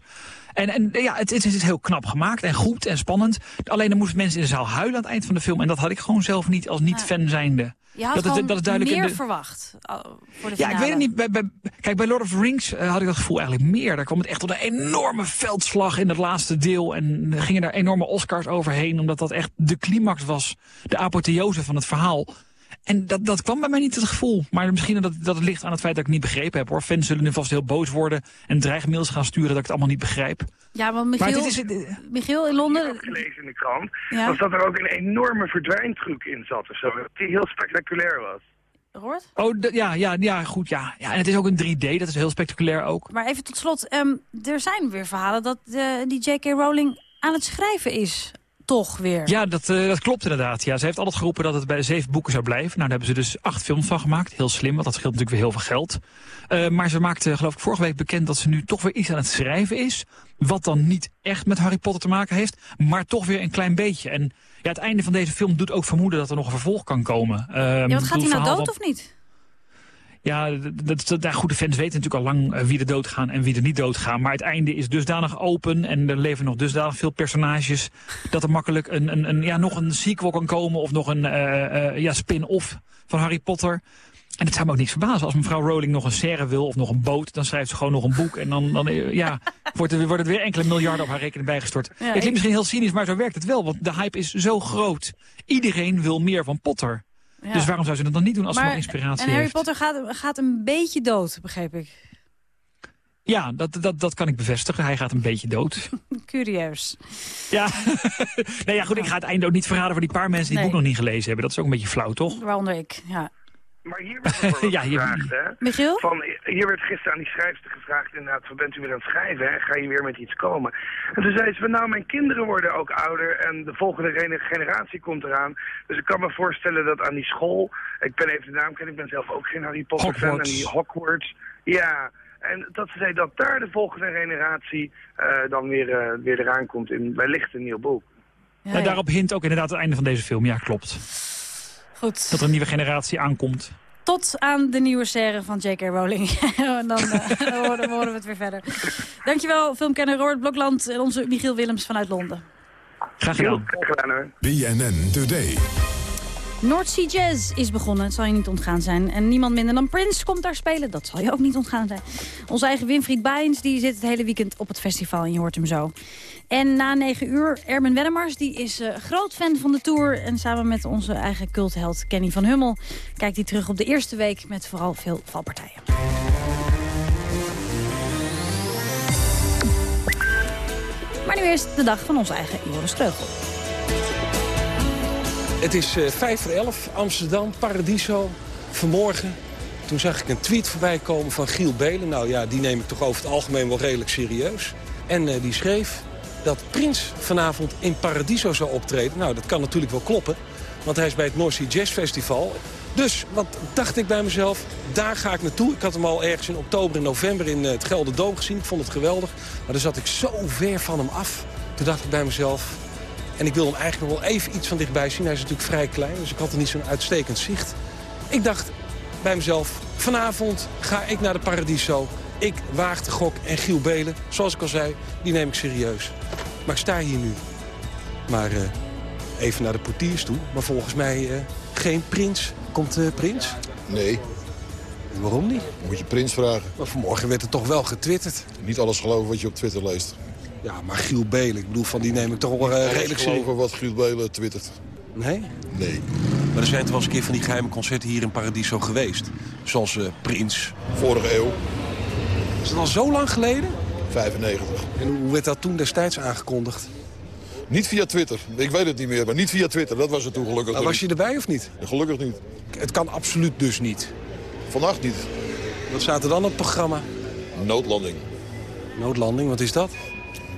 En, en ja, het, het, is heel knap gemaakt en goed en spannend. Alleen dan moesten mensen in de zaal huilen aan het eind van de film. En dat had ik gewoon zelf niet als niet-fan zijnde. Je had dat, het, dat is duidelijk meer de... verwacht voor de Ja, ik weet het niet. Bij, bij, kijk, bij Lord of the Rings uh, had ik dat gevoel eigenlijk meer. Daar kwam het echt tot een enorme veldslag in het laatste deel. En er gingen daar enorme Oscars overheen. Omdat dat echt de climax was. De apotheose van het verhaal. En dat, dat kwam bij mij niet het gevoel. Maar misschien dat, dat het ligt aan het feit dat ik het niet begrepen heb. hoor. Fans zullen nu vast heel boos worden en dreigmails gaan sturen dat ik het allemaal niet begrijp. Ja, want Michiel, is, Michiel in Londen... Ik heb gelezen in de krant ja. was dat er ook een enorme verdwijntruc in zat. Of zo, die heel spectaculair was. Roort? Oh, ja, ja, ja, goed, ja. ja. En het is ook een 3D, dat is heel spectaculair ook. Maar even tot slot, um, er zijn weer verhalen dat uh, die J.K. Rowling aan het schrijven is toch weer. Ja, dat, uh, dat klopt inderdaad. Ja, ze heeft altijd geroepen dat het bij zeven boeken zou blijven. Nou, daar hebben ze dus acht films van gemaakt. Heel slim, want dat scheelt natuurlijk weer heel veel geld. Uh, maar ze maakte, geloof ik, vorige week bekend dat ze nu toch weer iets aan het schrijven is. Wat dan niet echt met Harry Potter te maken heeft, maar toch weer een klein beetje. En ja, het einde van deze film doet ook vermoeden dat er nog een vervolg kan komen. Uh, ja, wat gaat hij nou dood of niet? Ja, dat, dat, nou, goede fans weten natuurlijk al lang wie er doodgaan en wie er niet doodgaan. Maar het einde is dusdanig open en er leven nog dusdanig veel personages... dat er makkelijk een, een, een ja, nog een sequel kan komen of nog een uh, uh, ja, spin-off van Harry Potter... En het zou me ook niks verbazen. Als mevrouw Rowling nog een serre wil of nog een boot... dan schrijft ze gewoon nog een boek. En dan, dan ja, wordt, er, wordt het weer enkele miljarden op haar rekening bijgestort. Ja, het klinkt misschien heel cynisch, maar zo werkt het wel. Want de hype is zo groot. Iedereen wil meer van Potter. Ja. Dus waarom zou ze dat dan niet doen als maar, ze nog inspiratie en Harry heeft? Potter gaat, gaat een beetje dood, begreep ik. Ja, dat, dat, dat kan ik bevestigen. Hij gaat een beetje dood. Curieus. Ja, nee, ja goed, ik ga het einde ook niet verraden voor die paar mensen die nee. het boek nog niet gelezen hebben. Dat is ook een beetje flauw, toch? Waaronder ik, ja. Maar hier werd Ja, hier- gevraagd, hè? Michiel? Van, hier werd gisteren aan die schrijfster gevraagd, inderdaad, van bent u weer aan het schrijven, hè? Ga je weer met iets komen? En toen zei ze van, nou, mijn kinderen worden ook ouder en de volgende gene- generatie komt eraan. Dus ik kan me voorstellen dat aan die school, ik ben even de naam kwijt, ik ben zelf ook geen Harry Potter fan, en die Hogwarts, ja... En dat ze zei dat daar de volgende generatie eh, dan weer, eh, weer eraan komt in wellicht een nieuw boek. maar daarop hint ook inderdaad het einde van deze film. Ja, klopt. Goed. Dat er een nieuwe generatie aankomt. Tot aan de nieuwe serie van J.K. Rowling. dan, eh, dan, horen, dan horen we het weer verder. Dankjewel, filmkenner Robert Blokland en onze Michiel Willems vanuit Londen. Graag gedaan. gedaan hoor. BNN Today. North Sea Jazz is begonnen, het zal je niet ontgaan zijn. En niemand minder dan Prince komt daar spelen, dat zal je ook niet ontgaan zijn. Onze eigen Winfried Baijens die zit het hele weekend op het festival en je hoort hem zo. En na negen uur, Erben Wennemars, die is eh, groot fan van de Tour. En samen met onze eigen cultheld Kenny van Hummel... kijkt hij terug op de eerste week met vooral veel valpartijen. Maar nu eerst de dag van onze eigen Joris Kreugel. Het is eh, vijf voor elf, Amsterdam, Paradiso. Vanmorgen, toen zag ik een tweet voorbij komen van Giel Belen. Nou ja, die neem ik toch over het algemeen wel redelijk serieus. En eh, die schreef dat Prins vanavond in Paradiso zou optreden. Nou, dat kan natuurlijk wel kloppen, want hij is bij het North Sea Jazz Festival. Dus, wat dacht ik bij mezelf, daar ga ik naartoe. Ik had hem al ergens in oktober en november in eh, het Gelderdoom gezien. Ik vond het geweldig. Maar dan zat ik zo ver van hem af. Toen dacht ik bij mezelf, en ik wil hem eigenlijk nog wel even iets van dichtbij zien. Hij is natuurlijk vrij klein, dus ik had er niet zo'n uitstekend zicht. Ik dacht bij mezelf, vanavond ga ik naar de Paradiso. Ik waag de gok en Giel Belen, zoals ik al zei, die neem ik serieus. Maar ik sta hier nu. Maar eh, even naar de portiers toe. Maar volgens mij eh, geen prins. Komt eh, prins? Nee. En waarom niet? Moet je Prins vragen. Maar vanmorgen werd er toch wel getwitterd. Niet alles geloven wat je op Twitter leest. Ja, maar Giel Belen, ik bedoel, van die neem ik toch wel Alles redelijk serieus. geloven wat Giel Belen twittert. Nee? Nee. Maar er zijn toch wel eens een keer van die geheime concerten hier in Paradiso geweest. Zoals eh, Prins. Vorige eeuw. Is dat al zo lang geleden? 95. En hoe werd dat toen destijds aangekondigd? Niet via Twitter. Ik weet het niet meer, maar niet via Twitter. Dat was het toen gelukkig Nou, was je erbij of niet? Gelukkig niet. Het kan absoluut dus niet. Vannacht niet. Wat staat er dan op het programma? Noodlanding. Noodlanding, wat is dat?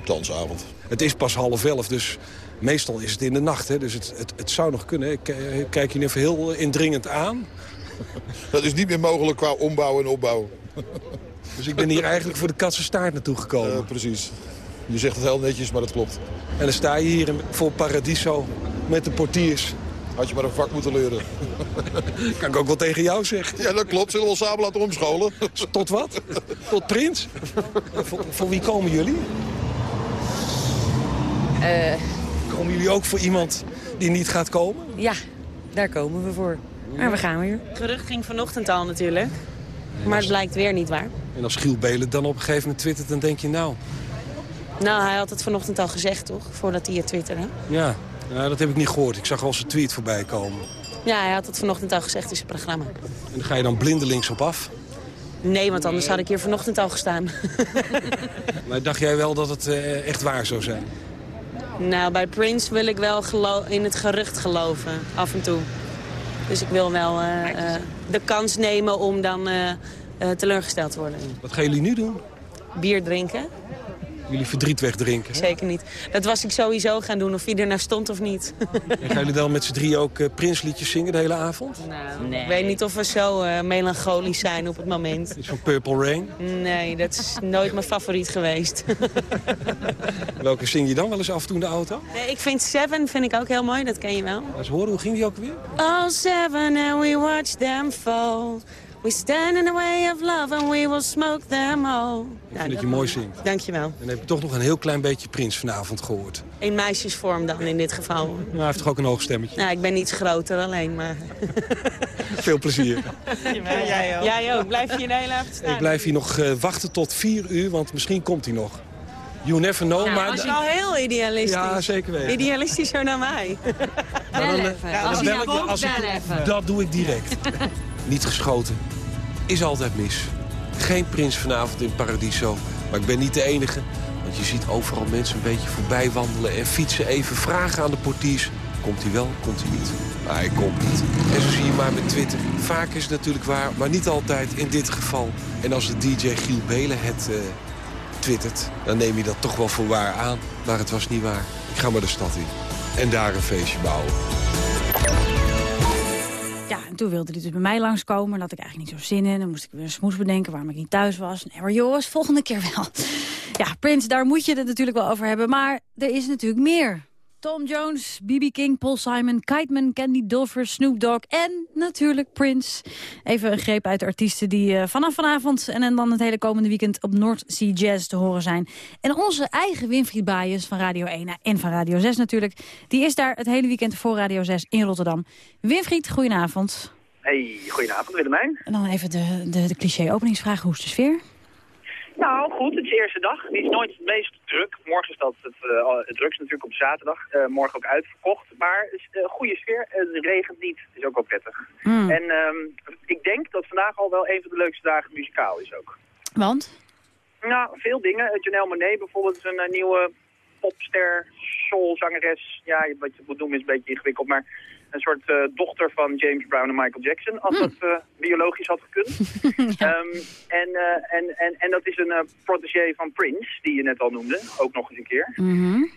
Dansavond. Het is pas half elf, dus meestal is het in de nacht. Hè? Dus het, het, het zou nog kunnen. Ik eh, ik kijk je even heel indringend aan. Dat is niet meer mogelijk qua ombouw en opbouw. Dus ik ben hier eigenlijk voor de katse staart naartoe gekomen. Eh, precies. Je zegt het heel netjes, maar dat klopt. En dan sta je hier in- voor Paradiso met de portiers. Had je maar een vak moeten leren. kan ik ook wel tegen jou zeggen. Ja, dat klopt. Zullen we ons samen laten omscholen? Tot wat? Tot prins? voor, voor wie komen jullie? Eh, Komen jullie ook voor iemand die niet gaat komen? ja, daar komen we voor. Maar we gaan weer. Het gerucht ging vanochtend al natuurlijk. Maar het blijkt weer niet waar. En als Giel Belen dan op een gegeven moment twittert, dan denk je nou... Nou, hij had het vanochtend al gezegd, toch? Voordat hij het twitterde. Ja, ja, dat heb ik niet gehoord. Ik zag al zijn tweet voorbij komen. Ja, hij had het vanochtend al gezegd in zijn programma. En dan ga je dan blindelings op af. Nee, want anders had ik hier vanochtend al gestaan. Maar dacht jij wel dat het eh, echt waar zou zijn? Nou, bij Prince wil ik wel in het gerucht geloven, af en toe. Dus ik wil wel eh, eh, de kans nemen om dan eh, eh, teleurgesteld te worden. Wat gaan jullie nu doen? Bier drinken? Jullie verdriet wegdrinken. Zeker niet. Dat was ik sowieso gaan doen, of hij er nou stond of niet. En gaan jullie dan met z'n drie ook eh, Prinsliedjes zingen de hele avond? Nou, Ik weet niet of we zo eh, melancholisch zijn op het moment. Iets van Purple Rain. Nee, dat is nooit mijn favoriet geweest. Welke zing je dan wel eens af en toe in de auto? Nee, ik vind Seven vind ik ook heel mooi, dat ken je wel. Laat eens horen, hoe ging die ook weer? All seven and we watch them fall. We stand in the way of love and we will smoke them all. Ik vind dat je mooi zingt. Dankjewel. En dan heb je toch nog een heel klein beetje Prins vanavond gehoord. In meisjesvorm dan in dit geval. Nou, hij heeft toch ook een hoog stemmetje. Nou, ik ben iets groter alleen, maar... Veel plezier. jij ook. Jij ook. Blijf je de hele avond staan. Ik blijf hier nog eh, wachten tot vier uur, want misschien komt hij nog. You never know, Nou, maar... was je al heel idealistisch. Ja, zeker weten. Idealistischer dan mij. Dan, eh, dan bel ik je als ik- Dat doe ik direct. Niet geschoten. Is altijd mis. Geen prins vanavond in Paradiso. Maar ik ben niet de enige. Want je ziet overal mensen een beetje voorbij wandelen en fietsen. Even vragen aan de portiers. Komt hij wel, komt hij niet. hij komt niet. En zo zie je maar met Twitter. Vaak is het natuurlijk waar, maar niet altijd in dit geval. En als de DJ Giel Belen het uh, twittert, dan neem je dat toch wel voor waar aan. Maar het was niet waar. Ik ga maar de stad in. En daar een feestje bouwen. Ja, en toen wilde hij dus bij mij langskomen. Daar had ik eigenlijk niet zo zin in. Dan moest ik weer een smoes bedenken waarom ik niet thuis was. Nee, maar jongens, volgende keer wel. Ja, Prince, daar moet je het natuurlijk wel over hebben. Maar er is natuurlijk meer. Tom Jones, B.B. King, Paul Simon, Kiteman, Candy Dulfer, Snoop Dogg en natuurlijk Prince. Even een greep uit de artiesten die uh, vanaf vanavond en dan het hele komende weekend op North Sea Jazz te horen zijn. En onze eigen Winfried Baaiens van Radio 1 en van Radio 6 natuurlijk, die is daar het hele weekend voor Radio 6 in Rotterdam. Winfried, goedenavond. Hey, goedenavond Willemijn. En dan even de, de, de cliché openingsvraag, hoe is de sfeer? Nou, goed, het is de eerste dag. Die is nooit het meest druk. Morgen is dat het, uh, het drukst natuurlijk op zaterdag. Uh, morgen ook uitverkocht. Maar een goede sfeer. Het regent niet. is ook wel prettig. Mm. En um, ik denk dat vandaag al wel een van de leukste dagen muzikaal is ook. Want? Nou, veel dingen. Janelle Monet bijvoorbeeld is een uh, nieuwe popster, soulzangeres. Ja, wat je moet noemen is een beetje ingewikkeld, maar een soort uh, dochter van James Brown en Michael Jackson, als Hm. dat uh, biologisch had gekund. um, en, uh, en, en, en dat is een protégé van Prince, die je net al noemde, ook nog eens een keer. Mm -hmm.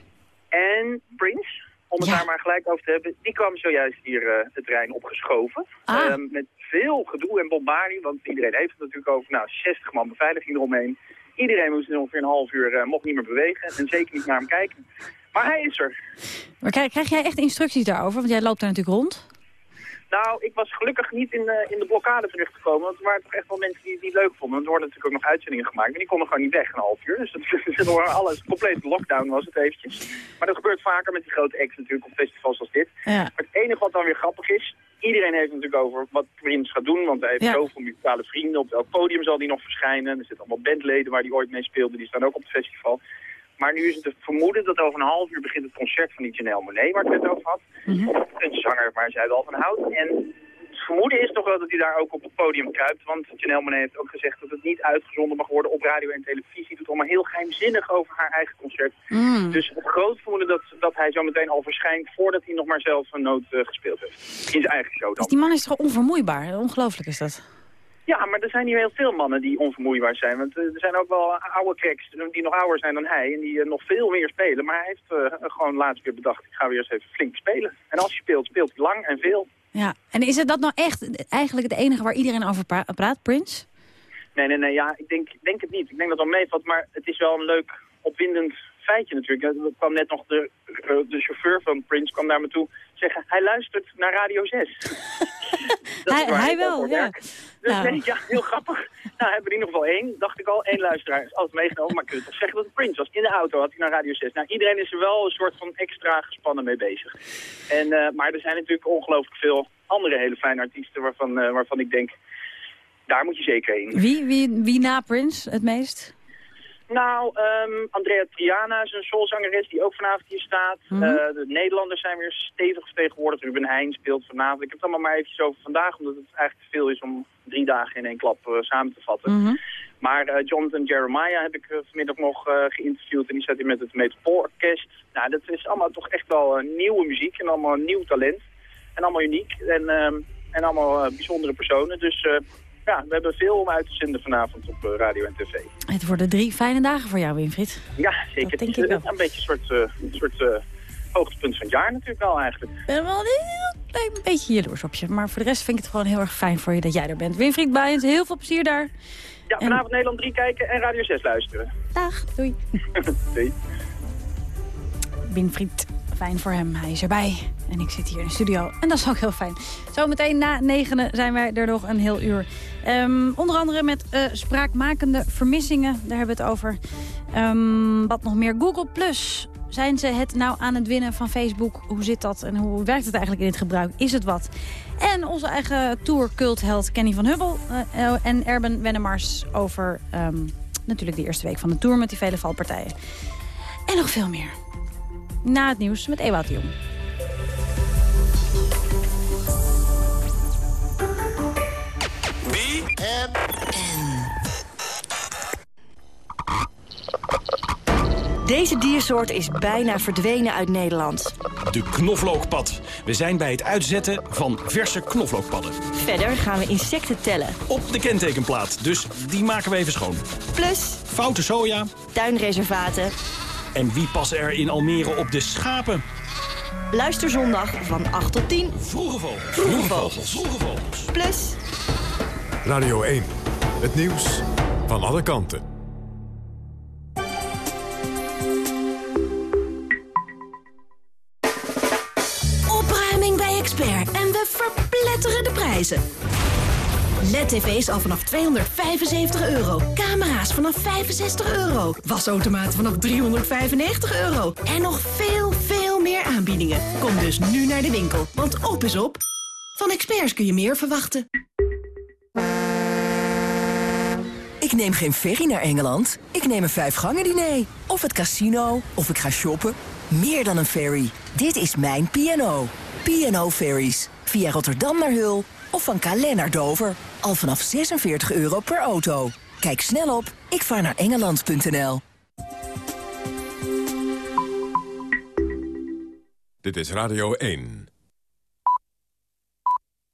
En Prince, om het Ja. daar maar gelijk over te hebben, die kwam zojuist hier het terrein opgeschoven. Ah. Um, met veel gedoe en bombardie, want iedereen heeft het natuurlijk over, nou, 60 man beveiliging eromheen. Iedereen moest in ongeveer een half uur, mocht niet meer bewegen en zeker niet naar hem kijken. Maar hij is er. Maar krijg, krijg jij echt instructies daarover? Want jij loopt daar natuurlijk rond. Nou, ik was gelukkig niet in, uh, in de blokkade terechtgekomen. Want er waren toch echt wel mensen die het niet leuk vonden. Want er worden natuurlijk ook nog uitzendingen gemaakt. Maar die konden gewoon niet weg een half uur. Dus het, door alles, complete lockdown was het eventjes. Maar dat gebeurt vaker met die grote acts natuurlijk op festivals als dit. Ja. Maar het enige wat dan weer grappig is... Iedereen heeft natuurlijk over wat Prince gaat doen. Want hij heeft Ja. zoveel muzikale vrienden. Op elk podium zal hij nog verschijnen. Er zitten allemaal bandleden waar hij ooit mee speelde. Die staan ook op het festival. Maar nu is het het vermoeden dat over een half uur begint het concert van die Janelle Monet, waar ik het net over had. Een zanger waar zij wel van houdt. En het vermoeden is toch wel dat hij daar ook op het podium kruipt. Want Janelle Monet heeft ook gezegd dat het niet uitgezonden mag worden op radio en televisie. Doet allemaal heel geheimzinnig over haar eigen concert. Mm. Dus het groot vermoeden dat, dat hij zo meteen al verschijnt voordat hij nog maar zelf een noot uh, gespeeld heeft. In zijn eigen show dan. Dus die man is toch onvermoeibaar? Ongelooflijk is dat. Ja, maar er zijn hier heel veel mannen die onvermoeibaar zijn. Want er zijn ook wel oude cracks die nog ouder zijn dan hij. En die uh, nog veel meer spelen. Maar hij heeft uh, gewoon laatst weer bedacht, ik ga weer eens even flink spelen. En als hij speelt, speelt hij lang en veel. Ja, en is het dat nou echt eigenlijk het enige waar iedereen over pra praat, Prince? Nee, nee, nee, ja, ik denk, denk het niet. Ik denk dat het wel meevalt, maar het is wel een leuk, opwindend feitje natuurlijk. Er kwam net nog de, de chauffeur van Prince kwam naar me toe zeggen, hij luistert naar Radio 6. hij, hij wel, ja. Dus nou. nee, ja, heel grappig. Nou, hebben we in ieder geval één, dacht ik al, één luisteraar is altijd meegenomen. Maar kun je toch zeggen dat het Prince was? In de auto had hij naar Radio 6. Nou, iedereen is er wel een soort van extra gespannen mee bezig. En, uh, maar er zijn natuurlijk ongelooflijk veel andere hele fijne artiesten waarvan, uh, waarvan ik denk, daar moet je zeker heen. Wie, wie, wie na Prince het meest? Nou, um, Andrea Triana is een soulzangeres die ook vanavond hier staat. Mm -hmm. uh, de Nederlanders zijn weer stevig vertegenwoordigd. Ruben Heijn speelt vanavond. Ik heb het allemaal maar eventjes over vandaag, omdat het eigenlijk te veel is om drie dagen in één klap uh, samen te vatten. Mhm. Mm -hmm. Maar uh, Jonathan Jeremiah heb ik vanmiddag nog geïnterviewd en die staat hier met het Metropoolorkest. Nou, dat is allemaal toch echt wel nieuwe muziek en allemaal nieuw talent. En allemaal uniek en, um, en allemaal bijzondere personen. Dus ja, we hebben veel om uit te zenden vanavond op uh, radio en tv. Het worden drie fijne dagen voor jou, Winfried. Ja, zeker. Dat denk het ik wel. Een beetje een soort, uh, soort hoogtepunt van het jaar natuurlijk wel eigenlijk. Ik ben wel een heel klein beetje jaloers op je. Maar voor de rest vind ik het gewoon heel erg fijn voor je dat jij er bent. Winfried Baaiens, heel veel plezier daar. Ja, vanavond en... Nederland 3 kijken en Radio 6 luisteren. Dag, doei. doei. Winfried, fijn voor hem. Hij is erbij. En ik zit hier in de studio. En dat is ook heel fijn. Zometeen na negenen zijn wij er nog een heel uur. Um, onder andere met uh, spraakmakende vermissingen. Daar hebben we het over. Um, wat nog meer? Google Plus. Zijn ze het nou aan het winnen van Facebook? Hoe zit dat en hoe werkt het eigenlijk in het gebruik? Is het wat? En onze eigen tour-cultheld Kenny van Hubbel uh, en Erben Wennemars over um, natuurlijk de eerste week van de tour met die vele valpartijen. En nog veel meer. Na het nieuws met Ewout Jong. Deze diersoort is bijna verdwenen uit Nederland. De knoflookpad. We zijn bij het uitzetten van verse knoflookpadden. Verder gaan we insecten tellen. Op de kentekenplaat, dus die maken we even schoon. Plus... Foute soja. Tuinreservaten. En wie passen er in Almere op de schapen? Luister zondag van 8 tot 10. Vroege vogels. Vroege vogels. Vroege vogels. Plus... Radio 1. Het nieuws van alle kanten. Opruiming bij Expert en we verpletteren de prijzen. LED-tv's al vanaf 275 euro. Camera's vanaf 65 euro. Wasautomaten vanaf 395 euro. En nog veel, veel meer aanbiedingen. Kom dus nu naar de winkel, want op is op. Van experts kun je meer verwachten. Ik neem geen ferry naar Engeland. Ik neem een vijfgangen diner. Of het casino. Of ik ga shoppen. Meer dan een ferry. Dit is mijn P&O. P&O Ferries. Via Rotterdam naar Hul. Of van Calais naar Dover. Al vanaf 46 euro per auto. Kijk snel op ikvaarnaarengeland.nl Dit is Radio 1.